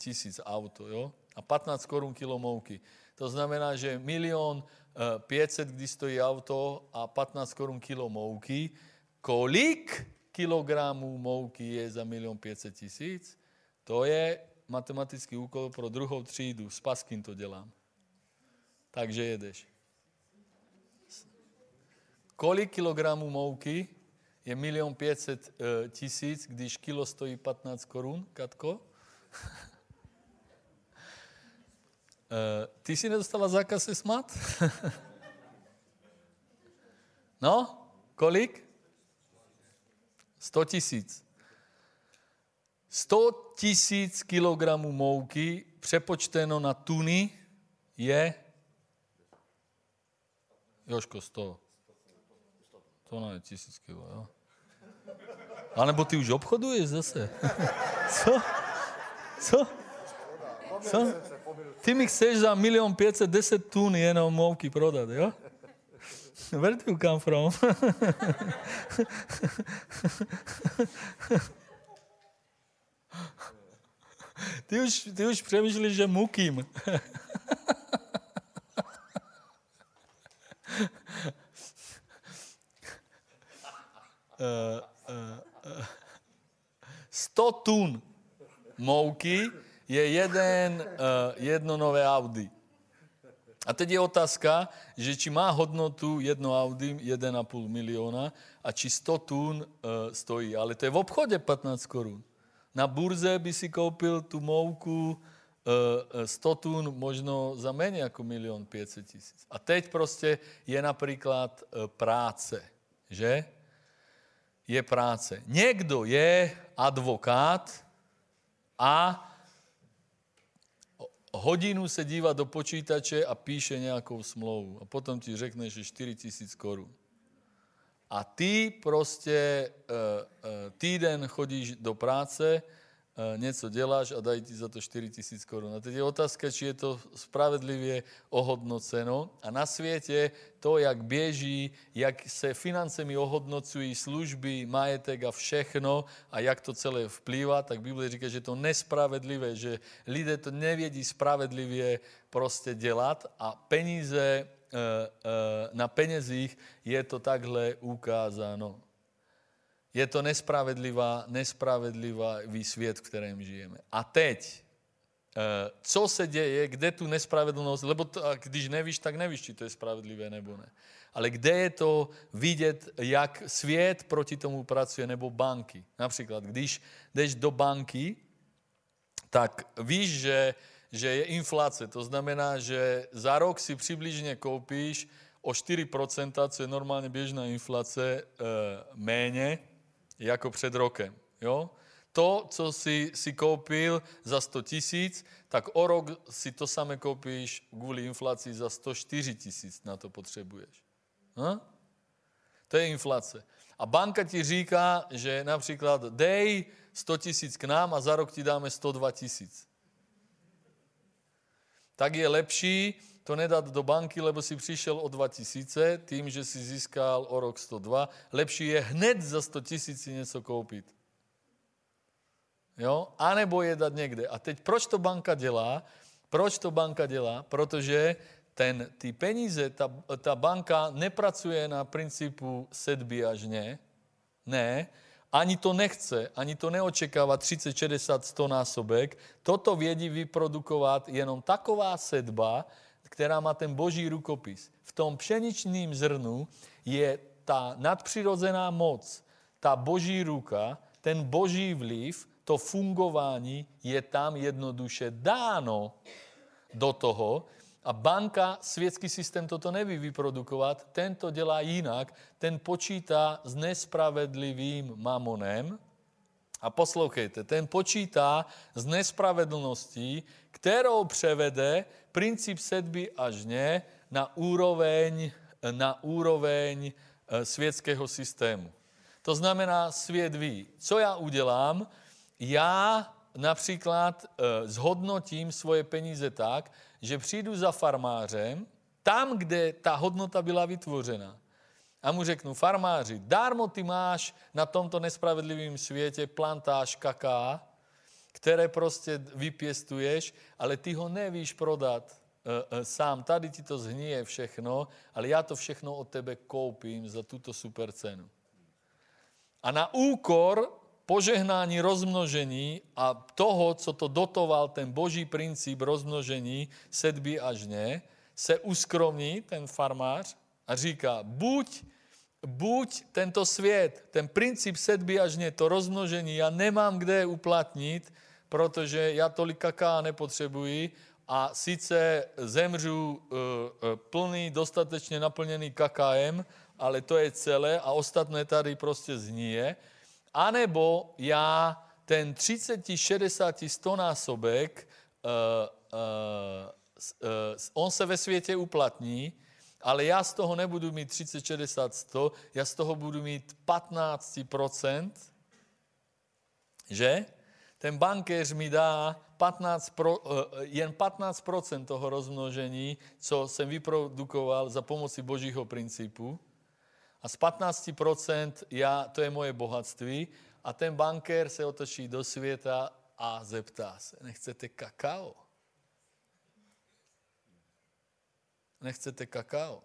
tisíc auto, jo? a 15 korun kilo mouky. To znamená, že milion 500, eh, kdy stojí auto a 15 korun kilo mouky. Kolik kilogramů mouky je za milion 500 tisíc? To je matematický úkol pro druhou třídu. S Paským to dělám. Takže jedeš. Kolik kilogramů mouky je milion 500 eh, tisíc, když kilo stojí 15 korun, Katko? Uh, ty si nedostala zákaz se smát? no, kolik? 100 tisíc. 100 tisíc kilogramů mouky přepočteno na tuny je Joško, 100. To ne, tisíc kilo, jo. A nebo ty už obchoduješ zase. Co? Co? Co? Ty mi chceš za milion 510 tun jenom mouky prodat, jo? Where do you come from? ty, už, ty už přemýšlíš, že mukím. uh, uh, uh. 100 tun mouky je jeden, uh, jedno nové Audi. A teď je otázka, že či má hodnotu jedno Audi 1,5 miliona a či 100 tun uh, stojí. Ale to je v obchodě 15 korun. Na burze by si koupil tu mouku uh, 100 tun možno za méně jako milion 500 tisíc. A teď prostě je například práce, že? Je práce. Někdo je advokát a hodinu se dívá do počítače a píše nějakou smlouvu. A potom ti řekne, že 4 tisíc korun. A ty prostě uh, uh, týden chodíš do práce, Eh, něco děláš a dají ti za to 4 tisíc korun. A teď je otázka, či je to spravedlivě ohodnoceno. A na světě to, jak běží, jak se financemi ohodnocují služby, majetek a všechno a jak to celé vplývá, tak Bible říká, že to nespravedlivé, že lidé to nevědí spravedlivě prostě dělat a peníze, eh, eh, na penězích je to takhle ukázáno. Je to nespravedlivá, nespravedlivý svět, v kterém žijeme. A teď, eh, co se děje, kde tu nespravedlnost, lebo to, když nevíš, tak nevíš, či to je spravedlivé nebo ne. Ale kde je to vidět, jak svět proti tomu pracuje, nebo banky. Například, když jdeš do banky, tak víš, že, že je inflace. To znamená, že za rok si přibližně koupíš o 4%, co je normálně běžná inflace, e, méně, jako před rokem. Jo? To, co si, si koupil za 100 tisíc, tak o rok si to samé koupíš kvůli inflaci za 104 tisíc, na to potřebuješ. Ha? To je inflace. A banka ti říká, že například dej 100 tisíc k nám a za rok ti dáme 102 tisíc. Tak je lepší to nedat do banky, lebo si přišel o 2 tisíce, tím, že si získal o rok 102. Lepší je hned za 100 tisíc si něco koupit. Jo? A nebo je dát někde. A teď proč to banka dělá? Proč to banka dělá? Protože ten, ty peníze, ta, ta banka nepracuje na principu sedby až ne. Ne, ani to nechce, ani to neočekává 30, 60, 100 násobek. Toto vědí vyprodukovat jenom taková sedba, která má ten boží rukopis. V tom pšeničným zrnu je ta nadpřirozená moc, ta boží ruka, ten boží vliv, to fungování je tam jednoduše dáno do toho a banka, světský systém toto neví vyprodukovat, ten to dělá jinak, ten počítá s nespravedlivým mamonem, a poslouchejte, ten počítá s nespravedlností, kterou převede princip sedby až ne na úroveň, na úroveň eh, světského systému. To znamená, svět ví, co já udělám, já například eh, zhodnotím svoje peníze tak, že přijdu za farmářem, tam, kde ta hodnota byla vytvořena. A mu řeknu, farmáři, dármo ty máš na tomto nespravedlivém světě plantáž kaká, které prostě vypěstuješ, ale ty ho nevíš prodat e, e, sám. Tady ti to zhníje všechno, ale já to všechno od tebe koupím za tuto super cenu. A na úkor požehnání rozmnožení a toho, co to dotoval ten boží princip rozmnožení sedby až ne, se uskromní ten farmář a říká, buď buď tento svět, ten princip sedby až ne, to rozmnožení, já nemám kde uplatnit, protože já tolik kaká nepotřebuji a sice zemřu uh, plný, dostatečně naplněný kakáem, ale to je celé a ostatné tady prostě zníje. A nebo já ten 30, 60, 100 násobek, on se ve světě uplatní, ale já z toho nebudu mít 30, 60, 100, já z toho budu mít 15%, že? ten bankéř mi dá 15 pro, eh, jen 15% toho rozmnožení, co jsem vyprodukoval za pomoci božího principu. A z 15% já, to je moje bohatství. A ten bankér se otočí do světa a zeptá se, nechcete kakao? Nechcete kakao?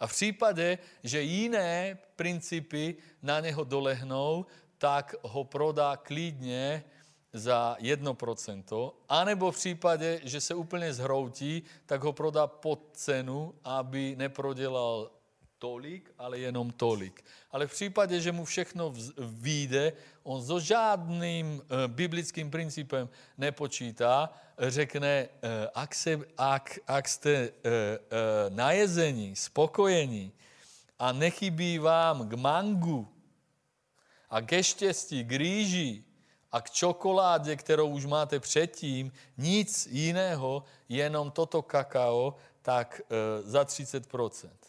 A v případě, že jiné principy na něho dolehnou, tak ho prodá klidně za 1%, anebo v případě, že se úplně zhroutí, tak ho prodá pod cenu, aby neprodělal tolik, ale jenom tolik. Ale v případě, že mu všechno vyjde, on so žádným e, biblickým principem nepočítá, řekne, e, ak, se, ak, ak jste e, e, najezení, spokojení a nechybí vám k mangu a ke štěstí, k rýži a k čokoládě, kterou už máte předtím, nic jiného, jenom toto kakao, tak za 30%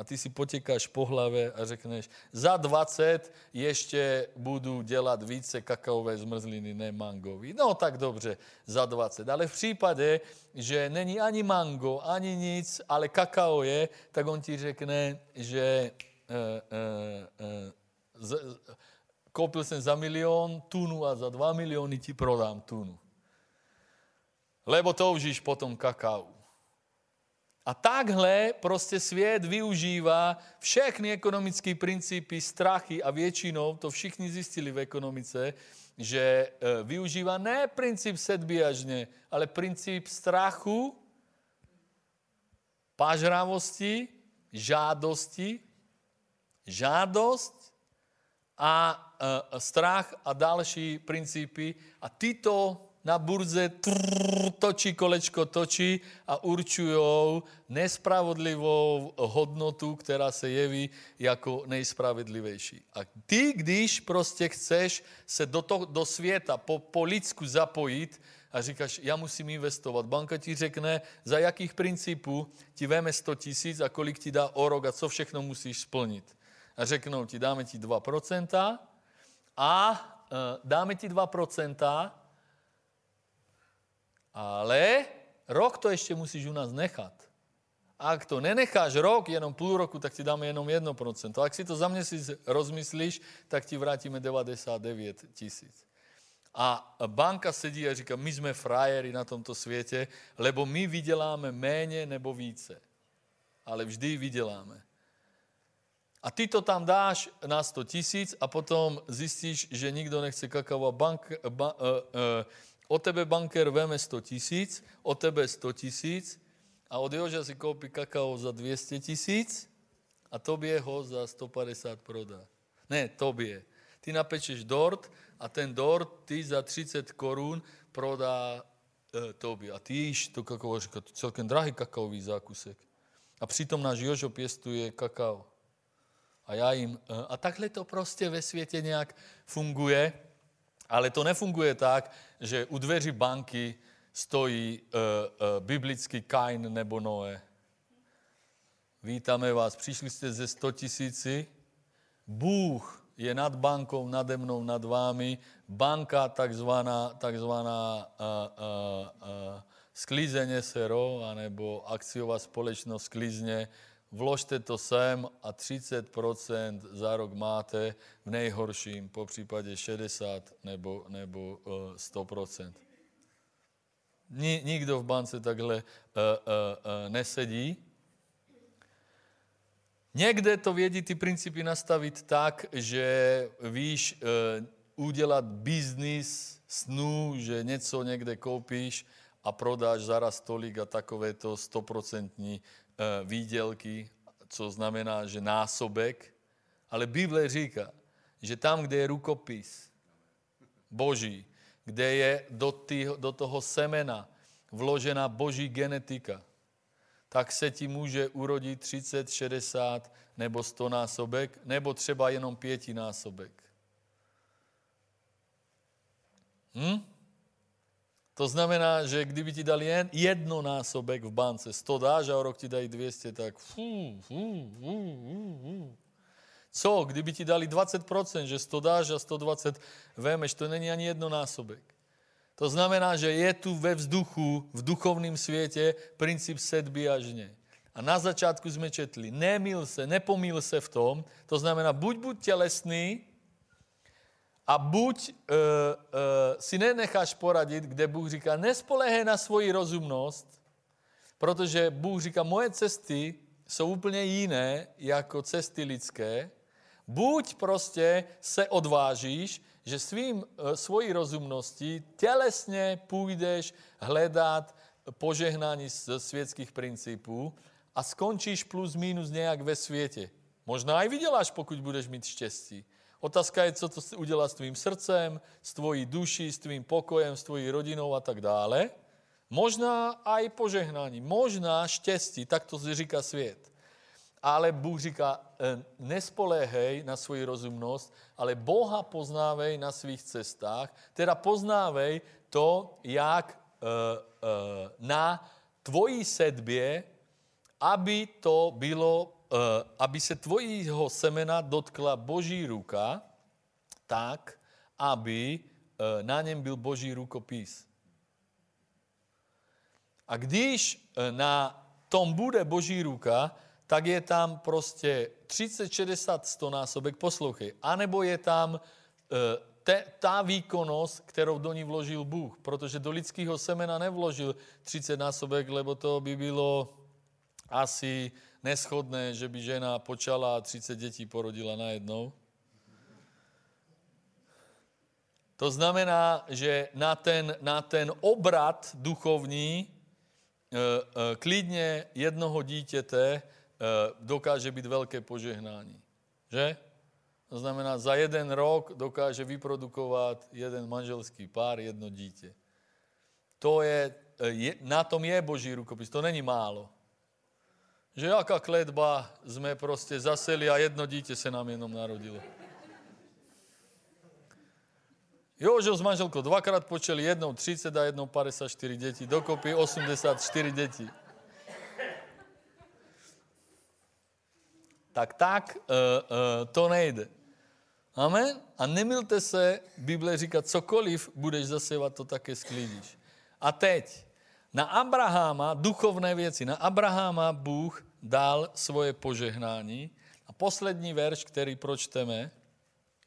a ty si potěkáš po hlavě a řekneš, za 20 ještě budu dělat více kakaové zmrzliny, ne mangový. No tak dobře, za 20. Ale v případě, že není ani mango, ani nic, ale kakao je, tak on ti řekne, že uh, uh, uh, koupil jsem za milion tunu a za dva miliony ti prodám tunu. Lebo toužíš potom kakao. A takhle prostě svět využívá všechny ekonomické principy, strachy a většinou, to všichni zjistili v ekonomice, že e, využívá ne princip sedběžně, ale princip strachu, pážravosti, žádosti, žádost a e, strach a další principy. A tyto na burze trrr, točí kolečko, točí a určují nespravodlivou hodnotu, která se jeví jako nejspravedlivější. A ty, když prostě chceš se do, to, do světa po, po lidsku zapojit a říkáš, já musím investovat, banka ti řekne, za jakých principů ti veme 100 tisíc a kolik ti dá o rok a co všechno musíš splnit. A řeknou ti, dáme ti 2% a uh, dáme ti 2%, ale rok to ještě musíš u nás nechat. A ak to nenecháš rok, jenom půl roku, tak ti dáme jenom 1%. Ak si to za měsíc rozmyslíš, tak ti vrátíme 99 tisíc. A banka sedí a říká, my jsme frajery na tomto světě, lebo my vyděláme méně nebo více. Ale vždy vyděláme. A ty to tam dáš na 100 tisíc a potom zjistíš, že nikdo nechce kakao. Bank, ba, uh, uh, O tebe bankér veme 100 tisíc, o tebe 100 tisíc a od Joža si koupí kakao za 200 tisíc a tobě ho za 150 prodá. Ne, tobě. Ty napečeš dort a ten dort ty za 30 korun prodá e, tobě. A ty jíš to kakao, říká, to celkem drahý kakaový zákusek. A přitom náš Jožo pěstuje kakao. A já jim, e, a takhle to prostě ve světě nějak funguje. Ale to nefunguje tak, že u dveří banky stojí uh, uh, biblický Kain nebo Noé. Vítáme vás, přišli jste ze 100 tisíci. Bůh je nad bankou, nade mnou, nad vámi. Banka takzvaná, takzvaná uh, uh, uh, sklízeně sero, anebo akciová společnost sklízně, vložte to sem a 30% za rok máte, v nejhorším po případě 60 nebo, nebo uh, 100%. Ni, nikdo v bance takhle uh, uh, nesedí. Někde to vědí ty principy nastavit tak, že víš udělat biznis snů, že něco někde koupíš a prodáš zaraz tolik a takové to stoprocentní Eh, výdělky, co znamená, že násobek, ale Bible říká, že tam, kde je rukopis boží, kde je do, tý, do toho semena vložena boží genetika, tak se ti může urodit 30, 60 nebo 100 násobek, nebo třeba jenom pětinásobek. Hm? To znamená, že kdyby ti dali jen jednonásobek v bance, 100 dáš a o rok ti dají 200, tak fú, fú, fú, fú, fú. Co, kdyby ti dali 20%, že 100 dáš a 120 vemeš, to není ani jednonásobek. To znamená, že je tu ve vzduchu, v duchovním světě princip sedby a žně. A na začátku jsme četli, nemil se, nepomíl se v tom, to znamená, buď buď tělesný a buď uh, uh, si nenecháš poradit, kde Bůh říká, nespolehej na svoji rozumnost, protože Bůh říká, moje cesty jsou úplně jiné jako cesty lidské. Buď prostě se odvážíš, že svým, uh, svojí rozumností tělesně půjdeš hledat požehnání z světských principů, a skončíš plus minus nějak ve světě. Možná i vyděláš, pokud budeš mít štěstí. Otázka je, co to udělá s tvým srdcem, s tvojí duší, s tvým pokojem, s tvojí rodinou a tak dále. Možná i požehnání, možná štěstí, tak to říká svět. Ale Bůh říká, e, nespoléhej na svoji rozumnost, ale Boha poznávej na svých cestách, teda poznávej to, jak e, e, na tvojí sedbě aby to bylo, aby se tvojího semena dotkla Boží ruka, tak, aby eh, na něm byl Boží rukopis. A když eh, na tom bude Boží ruka, tak je tam prostě 30, 60, 100 násobek, poslouchej. Anebo je tam te, ta výkonnost, kterou do ní vložil Bůh, protože do lidského semena nevložil 30 násobek, lebo to by bylo asi neschodné, že by žena počala a 30 dětí porodila najednou. To znamená, že na ten, na ten obrat duchovní e, e, klidně jednoho dítěte e, dokáže být velké požehnání. Že? To znamená, za jeden rok dokáže vyprodukovat jeden manželský pár, jedno dítě. To je, je, na tom je boží rukopis, to není málo že jaká kledba jsme prostě zaseli a jedno dítě se nám jenom narodilo. Jožo s manželkou dvakrát počeli, jednou 30 a jednou 54 dětí, dokopy 84 dětí. Tak tak uh, uh, to nejde. Amen? A nemilte se, Bible říká, cokoliv budeš zasevat, to také sklidíš. A teď, na Abraháma, duchovné věci, na Abraháma Bůh dal svoje požehnání. A poslední verš, který pročteme,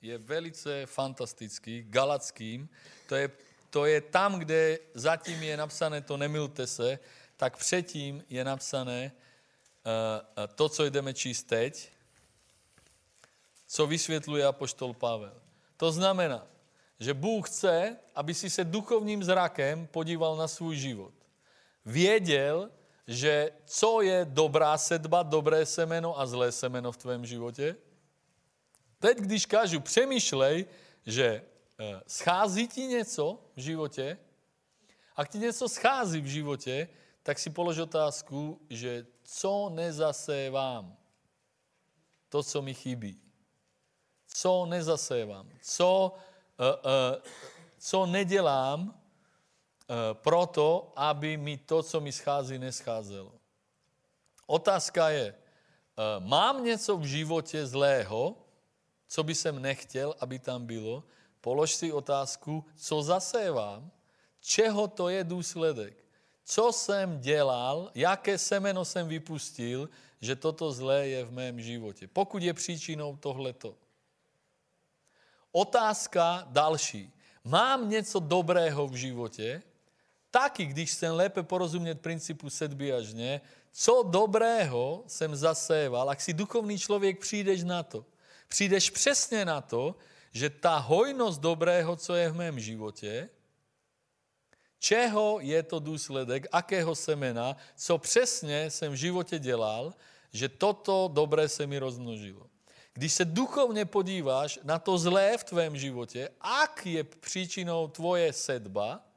je velice fantastický, galackým. To je, to je tam, kde zatím je napsané to nemilte se, tak předtím je napsané uh, to, co jdeme číst teď, co vysvětluje apoštol Pavel. To znamená, že Bůh chce, aby si se duchovním zrakem podíval na svůj život věděl, že co je dobrá sedba, dobré semeno a zlé semeno v tvém životě? Teď, když kážu, přemýšlej, že eh, schází ti něco v životě, a ti něco schází v životě, tak si polož otázku, že co nezasévám? To, co mi chybí. Co nezasévám? Co, uh, uh, co nedělám, proto, aby mi to, co mi schází, nescházelo. Otázka je, eh, mám něco v životě zlého, co by jsem nechtěl, aby tam bylo? Polož si otázku, co zasévám, čeho to je důsledek. Co jsem dělal, jaké semeno jsem vypustil, že toto zlé je v mém životě. Pokud je příčinou tohleto. Otázka další. Mám něco dobrého v životě, taky, když chcem lépe porozumět principu sedby a žně, co dobrého jsem zaséval, ak si duchovný člověk přijdeš na to. Přijdeš přesně na to, že ta hojnost dobrého, co je v mém životě, čeho je to důsledek, akého semena, co přesně jsem v životě dělal, že toto dobré se mi rozmnožilo. Když se duchovně podíváš na to zlé v tvém životě, ak je příčinou tvoje sedba,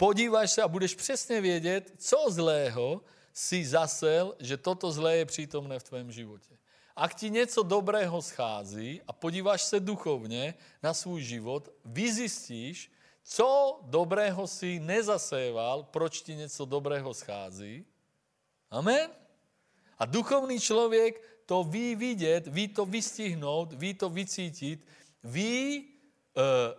podíváš se a budeš přesně vědět, co zlého si zasel, že toto zlé je přítomné v tvém životě. Ak ti něco dobrého schází a podíváš se duchovně na svůj život, vyzjistíš, co dobrého si nezaséval, proč ti něco dobrého schází. Amen? A duchovný člověk to ví vidět, ví to vystihnout, ví to vycítit, ví uh,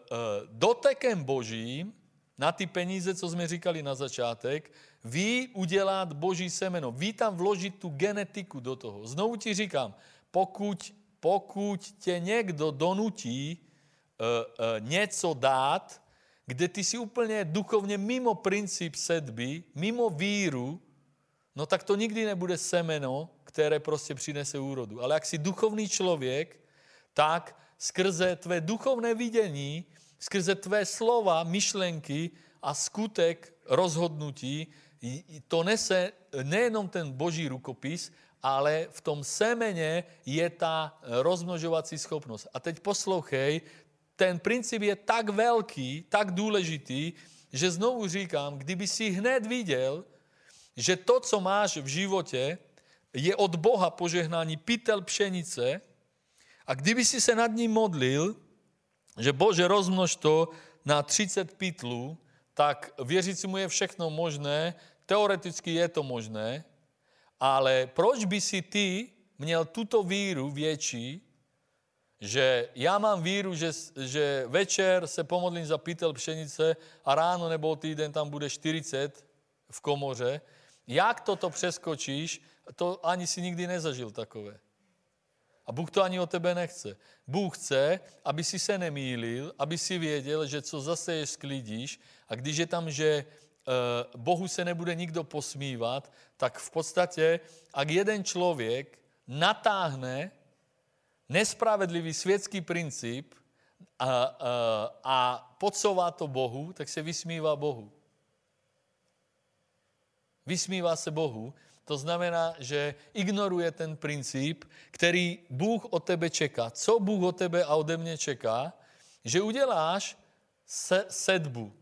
uh, dotekem božím na ty peníze, co jsme říkali na začátek, ví udělat boží semeno, ví tam vložit tu genetiku do toho. Znovu ti říkám, pokud, pokud tě někdo donutí uh, uh, něco dát, kde ty si úplně duchovně mimo princip sedby, mimo víru, no tak to nikdy nebude semeno, které prostě přinese úrodu. Ale jak jsi duchovný člověk, tak skrze tvé duchovné vidění, skrze tvé slova, myšlenky a skutek rozhodnutí, to nese nejenom ten boží rukopis, ale v tom semeně je ta rozmnožovací schopnost. A teď poslouchej, ten princip je tak velký, tak důležitý, že znovu říkám, kdyby si hned viděl, že to, co máš v životě, je od Boha požehnání pytel pšenice a kdyby si se nad ním modlil, že Bože rozmnož to na 30 pytlů, tak věřící mu je všechno možné, teoreticky je to možné, ale proč by si ty měl tuto víru větší, že já mám víru, že, že večer se pomodlím za pytel pšenice a ráno nebo týden tam bude 40 v komoře. Jak toto přeskočíš, to ani si nikdy nezažil takové. A Bůh to ani o tebe nechce. Bůh chce, aby si se nemýlil, aby si věděl, že co zase je sklidíš a když je tam, že uh, Bohu se nebude nikdo posmívat, tak v podstatě, ak jeden člověk natáhne nespravedlivý světský princip a, a, a podsouvá to Bohu, tak se vysmívá Bohu. Vysmívá se Bohu, to znamená, že ignoruje ten princip, který Bůh od tebe čeká. Co Bůh od tebe a ode mě čeká? Že uděláš se, sedbu.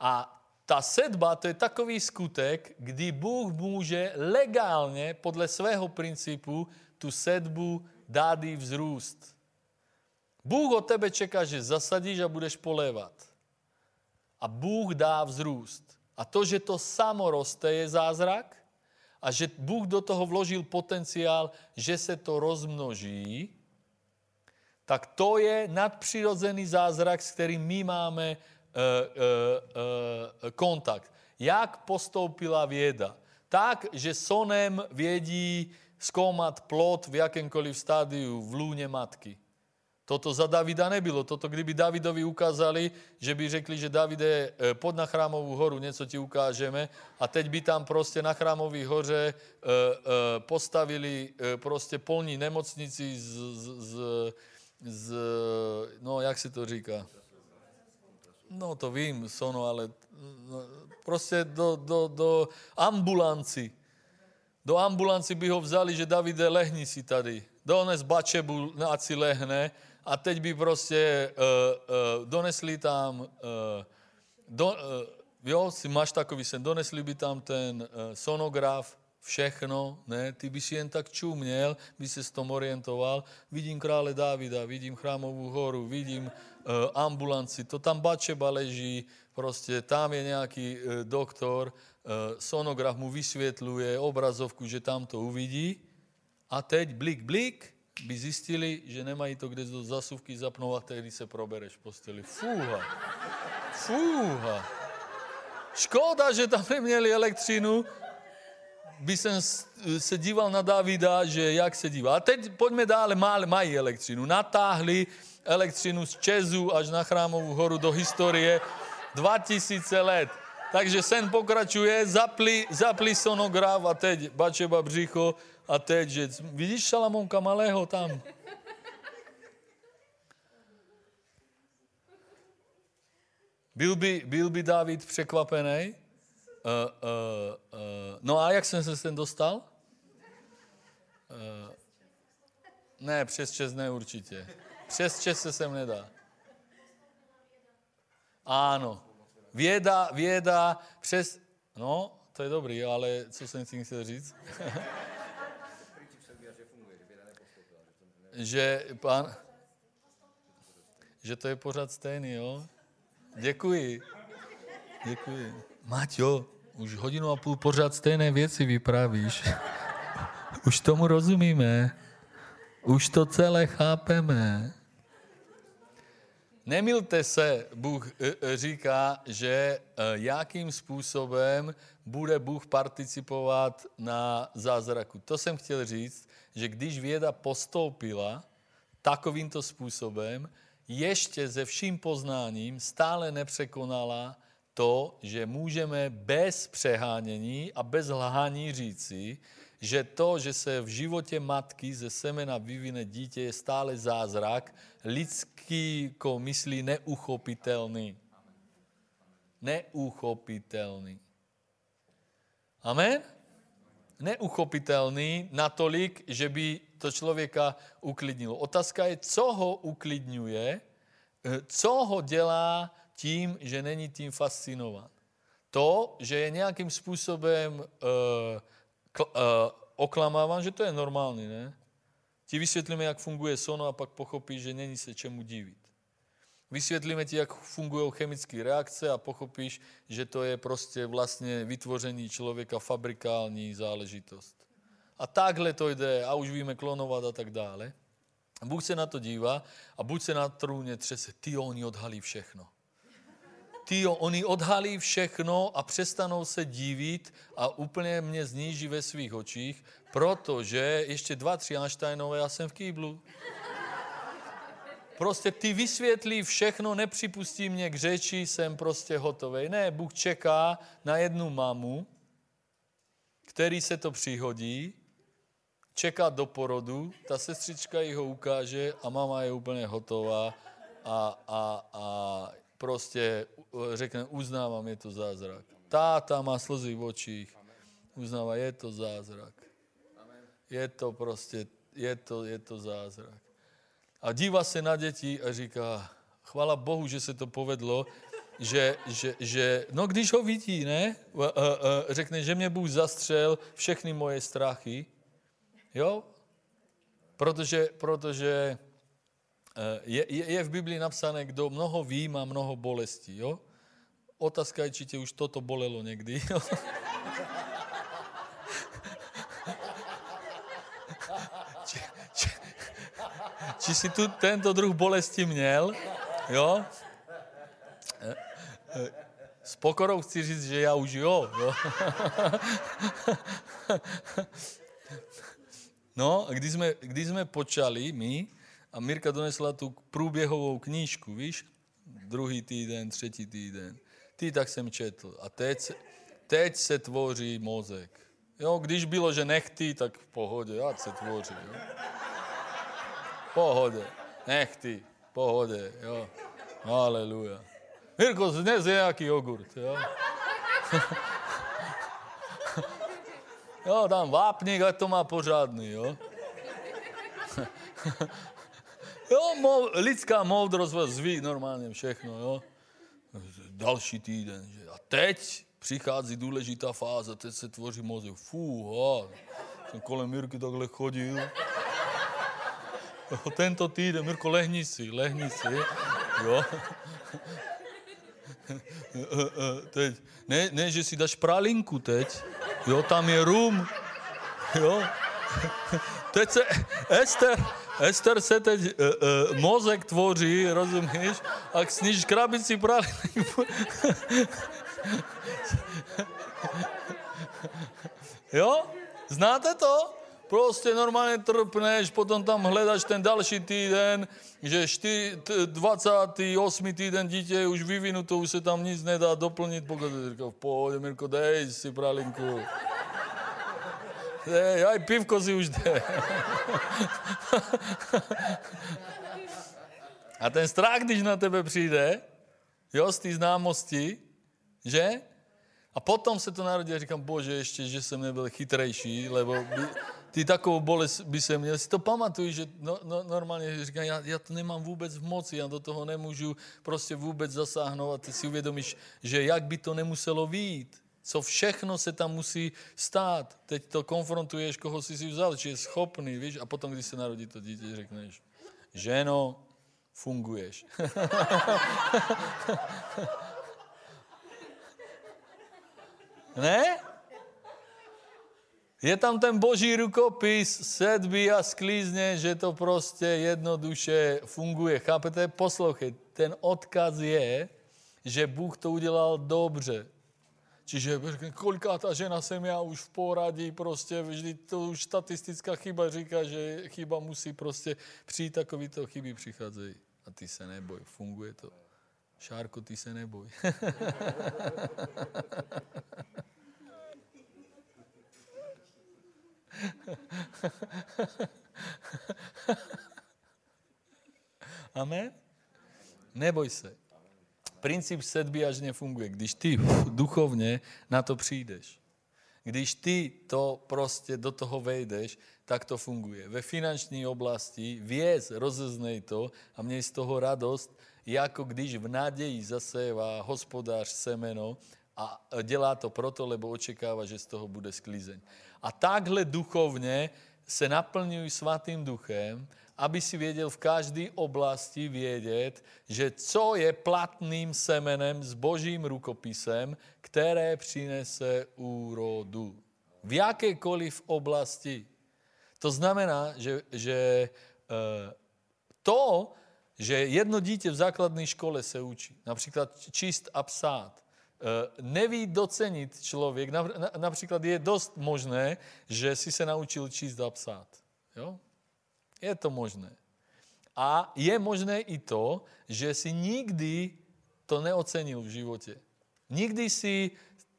A ta sedba to je takový skutek, kdy Bůh může legálně podle svého principu tu sedbu dát jí vzrůst. Bůh od tebe čeká, že zasadíš a budeš polévat. A Bůh dá vzrůst. A to, že to samo roste, je zázrak. A že Bůh do toho vložil potenciál, že se to rozmnoží, tak to je nadpřirozený zázrak, s kterým my máme uh, uh, uh, kontakt. Jak postoupila věda? Tak, že sonem vědí zkoumat plot v jakémkoliv stádiu v lůně matky. Toto za Davida nebylo. Toto kdyby Davidovi ukázali, že by řekli, že Davide, eh, pod na chrámovou horu něco ti ukážeme a teď by tam prostě na chrámové hoře eh, eh, postavili prostě polní nemocnici z, z, z, no jak se to říká? No to vím, Sono, ale no, prostě do, do, do ambulanci do ambulanci by ho vzali, že Davide, lehni si tady. Dones bačebu, ať si lehne. A teď by prostě uh, uh, donesli tam, uh, do, uh, jo, si máš takový sen, donesli by tam ten uh, sonograf, všechno, ne, ty by si jen tak čuměl, by se s tom orientoval, vidím krále Davida, vidím chrámovou horu, vidím uh, ambulanci, to tam bačeba leží, prostě tam je nějaký uh, doktor, Eh, sonograf mu vysvětluje obrazovku, že tam to uvidí. A teď blik, blik, by zjistili, že nemají to kde do zasuvky zapnout a tehdy se probereš v posteli. Fúha. Fúha. Škoda, že tam neměli elektřinu, by jsem se díval na Davida, že jak se dívá. A teď pojďme dále, mají elektřinu. Natáhli elektřinu z Čezu až na Chrámovou horu do historie 2000 let. Takže sen pokračuje, zapli, zapli sonograf a teď bačeba břicho a teď, že vidíš Šalamonka malého tam? Byl by, byl by David překvapený? Uh, uh, uh, no a jak jsem se sem dostal? Uh, ne, přes čes ne určitě. Přes čes se sem nedá. Ano, Věda, věda, přes... No, to je dobrý, ale co jsem tím chtěl říct? že pan... Že to je pořád stejný, jo? Děkuji. Děkuji. Maťo, už hodinu a půl pořád stejné věci vyprávíš. Už tomu rozumíme. Už to celé chápeme. Nemilte se, Bůh e, e, říká, že e, jakým způsobem bude Bůh participovat na zázraku. To jsem chtěl říct, že když věda postoupila takovýmto způsobem, ještě se vším poznáním stále nepřekonala to, že můžeme bez přehánění a bez lhání říci, že to, že se v životě matky ze semena vyvine dítě, je stále zázrak, lidský myslí neuchopitelný. Neuchopitelný. Amen? Neuchopitelný natolik, že by to člověka uklidnilo. Otázka je, co ho uklidňuje, eh, co ho dělá tím, že není tím fascinován. To, že je nějakým způsobem uh, uh, oklamáván, že to je normální, ne? Ti vysvětlíme, jak funguje sono a pak pochopíš, že není se čemu divit. Vysvětlíme ti, jak fungují chemické reakce a pochopíš, že to je prostě vlastně vytvoření člověka fabrikální záležitost. A takhle to jde a už víme klonovat a tak dále. Bůh se na to dívá a buď se na trůně třese, ty oni odhalí všechno. Ty oni odhalí všechno a přestanou se divit a úplně mě zníží ve svých očích, protože ještě dva, tři Einsteinové, já jsem v kýblu. Prostě ty vysvětlí všechno, nepřipustí mě k řeči, jsem prostě hotový. Ne, Bůh čeká na jednu mamu, který se to přihodí, čeká do porodu, ta sestřička jí ho ukáže a mama je úplně hotová a, a, a prostě řekne, uznávám, je to zázrak. Táta má slzy v očích, uznává, je to zázrak. Je to prostě, je to, je to zázrak a dívá se na děti a říká, chvala Bohu, že se to povedlo, že, že, že no když ho vidí, ne, řekne, že mě Bůh zastřel všechny moje strachy, jo, protože, protože e, je, je v Biblii napsané, kdo mnoho ví, má mnoho bolestí, jo. Otázka je, či tě už toto bolelo někdy. Jo? Či si tu tento druh bolesti měl, jo? S pokorou chci říct, že já už jo. jo? No, když jsme, když jsme počali, my, a Mirka donesla tu průběhovou knížku, víš? Druhý týden, třetí týden. Ty tak jsem četl. A teď, teď se tvoří mozek. Jo, když bylo, že nechty, tak v pohodě, ať se tvoří. Jo? Pohode. Nech ty. Pohode, jo. Aleluja. Mirko, dnes je jaký jogurt, jo. jo, dám vápník, a to má pořádný, jo. jo, mou, lidská moudrost vás zví normálně všechno, jo. Další týden, že. A teď přichází důležitá fáze, teď se tvoří mozek. Fú, ha. Jsem kolem Mirky takhle chodil. Tento týden, Mirko, lehni si, lehni si, jo. Teď, ne, ne, že si dáš pralinku teď, jo, tam je rum, jo. Teď se, Ester, Ester se teď uh, uh, mozek tvoří, rozumíš? A sníš krabici pralinku. jo? Znáte to? Prostě normálně trpneš, potom tam hledáš ten další týden, že 4, 28. týden dítě je už vyvinuto, už se tam nic nedá doplnit, pokud říká, v pohodě, Mirko, dej si pralinku. Dej, aj pivko si už jde. A ten strach, když na tebe přijde, jo, z té známosti, že? A potom se to narodí a říkám, bože, ještě, že jsem nebyl chytrejší, lebo by, ty takovou bolest by se měl. Si to pamatuju, že no, no, normálně říkám, já, já to nemám vůbec v moci, já do toho nemůžu prostě vůbec zasáhnout a ty si uvědomíš, že jak by to nemuselo výjít. Co všechno se tam musí stát. Teď to konfrontuješ, koho jsi si vzal, či je schopný, víš, a potom, když se narodí to dítě, řekneš, ženo, funguješ. ne? Je tam ten boží rukopis, sedbí a sklízne, že to prostě jednoduše funguje. Chápete? Poslouchej, ten odkaz je, že Bůh to udělal dobře. Čiže koliká ta žena jsem já už v poradí, prostě vždy to už statistická chyba říká, že chyba musí prostě přijít, takovýto chyby přicházejí. A ty se neboj, funguje to. Šárko, ty se neboj. Amen? Neboj se. Princip sedby až nefunguje. Když ty duchovně na to přijdeš, když ty to prostě do toho vejdeš, tak to funguje. Ve finanční oblasti věz, rozeznej to a měj z toho radost, jako když v naději zasévá hospodář semeno a dělá to proto, lebo očekává, že z toho bude sklizeň. A takhle duchovně se naplňují svatým duchem, aby si věděl v každé oblasti vědět, že co je platným semenem s božím rukopisem, které přinese úrodu. V jakékoliv oblasti. To znamená, že, že eh, to, že jedno dítě v základní škole se učí, například číst a psát, neví docenit člověk. Například je dost možné, že si se naučil číst a psát. Jo? Je to možné. A je možné i to, že si nikdy to neocenil v životě. Nikdy si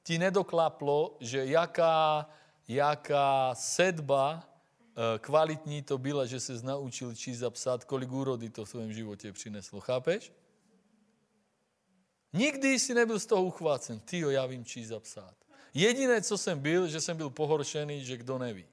ti nedoklaplo, že jaká, jaká sedba eh, kvalitní to byla, že se naučil číst a psát, kolik úrody to v svém životě přineslo. Chápeš? Nikdy si nebyl z toho uchvácen. Ty já vím číst a psát. Jediné, co jsem byl, že jsem byl pohoršený, že kdo neví.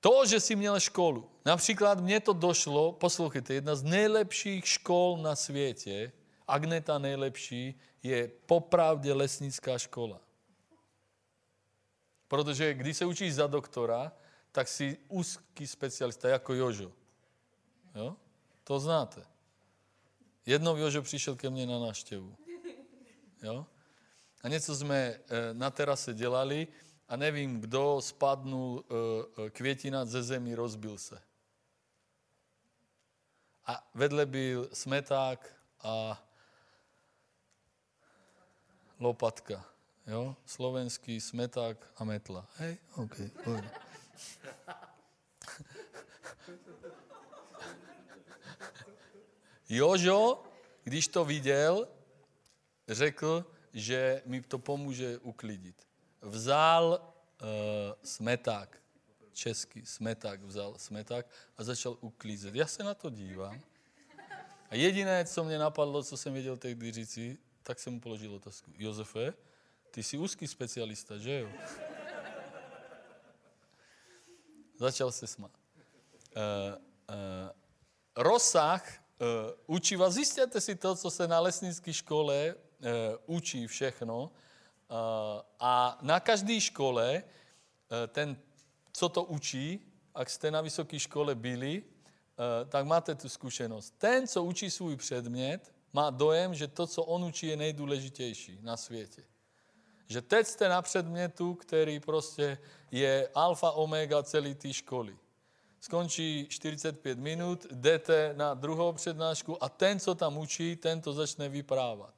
To, že si měl školu. Například mně to došlo, poslouchejte, jedna z nejlepších škol na světě, Agneta nejlepší, je popravdě lesnická škola. Protože když se učíš za doktora, tak si úzký specialista, jako Jožo. Jo? To znáte. Jednou Jožo přišel ke mně na návštěvu. Jo? A něco jsme eh, na terase dělali a nevím, kdo spadnul eh, eh, květina ze zemi, rozbil se. A vedle byl smeták a lopatka. Jo? Slovenský smeták a metla. Hej, OK. Jožo, když to viděl, řekl, že mi to pomůže uklidit. Vzal uh, smeták, český smeták, vzal smeták a začal uklízet. Já se na to dívám. A jediné, co mě napadlo, co jsem věděl tehdy říci, tak jsem mu položil otázku. Josefe, ty jsi úzký specialista, že jo? Začal se smát. Uh, uh, rozsah učí vás, zjistěte si to, co se na lesnické škole uh, učí všechno. Uh, a na každé škole ten, co to učí, ak jste na vysoké škole byli, tak máte tu zkušenost. Ten, co učí svůj předmět, má dojem, že to, co on učí, je nejdůležitější na světě. Že teď jste na předmětu, který prostě je alfa omega celé té školy skončí 45 minut, jdete na druhou přednášku a ten, co tam učí, ten to začne vyprávat.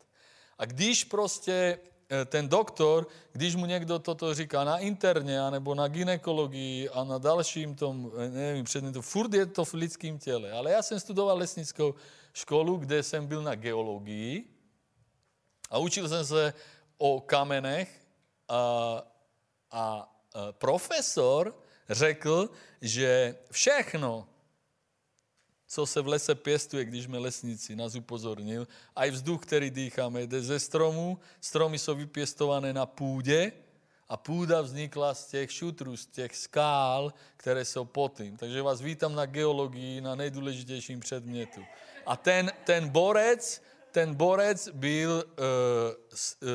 A když prostě eh, ten doktor, když mu někdo toto říká na interně, anebo na ginekologii a na dalším tom, eh, nevím, předmětu, furt je to v lidském těle. Ale já jsem studoval lesnickou školu, kde jsem byl na geologii a učil jsem se o kamenech a, a, a profesor řekl, že všechno, co se v lese pěstuje, když jsme lesníci, nás upozornil, a i vzduch, který dýcháme, jde ze stromů, stromy jsou vypěstované na půdě a půda vznikla z těch šutrů, z těch skál, které jsou pod tím. Takže vás vítám na geologii, na nejdůležitějším předmětu. A ten, ten borec, ten borec byl uh, uh,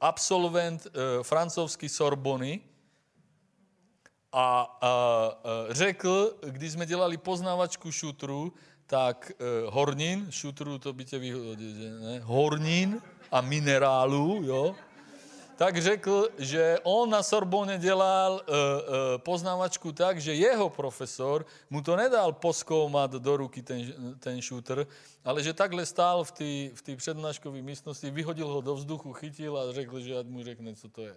absolvent uh, francouzský Sorbony, a, a, a řekl, když jsme dělali poznávačku šutru, tak e, hornin, šutru to by tě vyhodil, ne? Hornin a minerálu, jo? tak řekl, že on na Sorbonne dělal uh, uh, poznávačku tak, že jeho profesor mu to nedal poskoumat do ruky ten, ten shooter, ale že takhle stál v té v přednáškové místnosti, vyhodil ho do vzduchu, chytil a řekl, že ať mu řekne, co to je.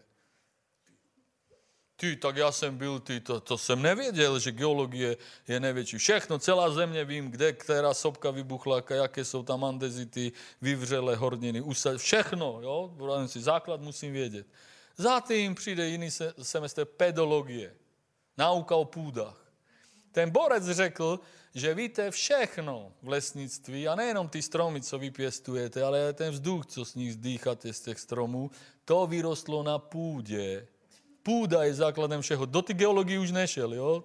Ty, tak já jsem byl, ty, to, to jsem nevěděl, že geologie je největší. Všechno, celá země vím, kde, která sopka vybuchla, jaké jsou tam andezity, vyvřelé horniny, usad, všechno, jo, si základ musím vědět. Zatím přijde jiný se, semestr pedologie, nauka o půdách. Ten borec řekl, že víte všechno v lesnictví a nejenom ty stromy, co vypěstujete, ale ten vzduch, co s nich zdýcháte z těch stromů, to vyrostlo na půdě Půda je základem všeho. Do ty geologie už nešel, jo?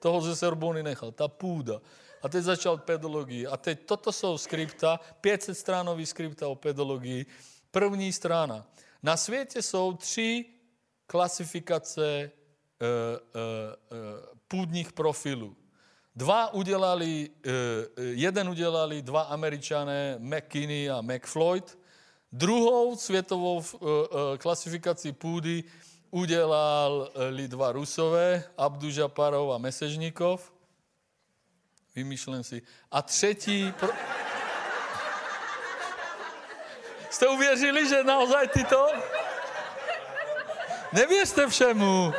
Toho ze Sorbony nechal, ta půda. A teď začal pedologii. A teď toto jsou skripta, 500 stránový skripta o pedologii. První strana. Na světě jsou tři klasifikace e, e, e, půdních profilů. Dva udělali, jeden udělali dva američané, McKinney a McFloyd. Druhou světovou klasifikaci půdy udělal dva Rusové, Abdužaparov a Mesežníkov. Vymýšlím si. A třetí... Pro... Jste uvěřili, že naozaj tyto? Nevěřte všemu.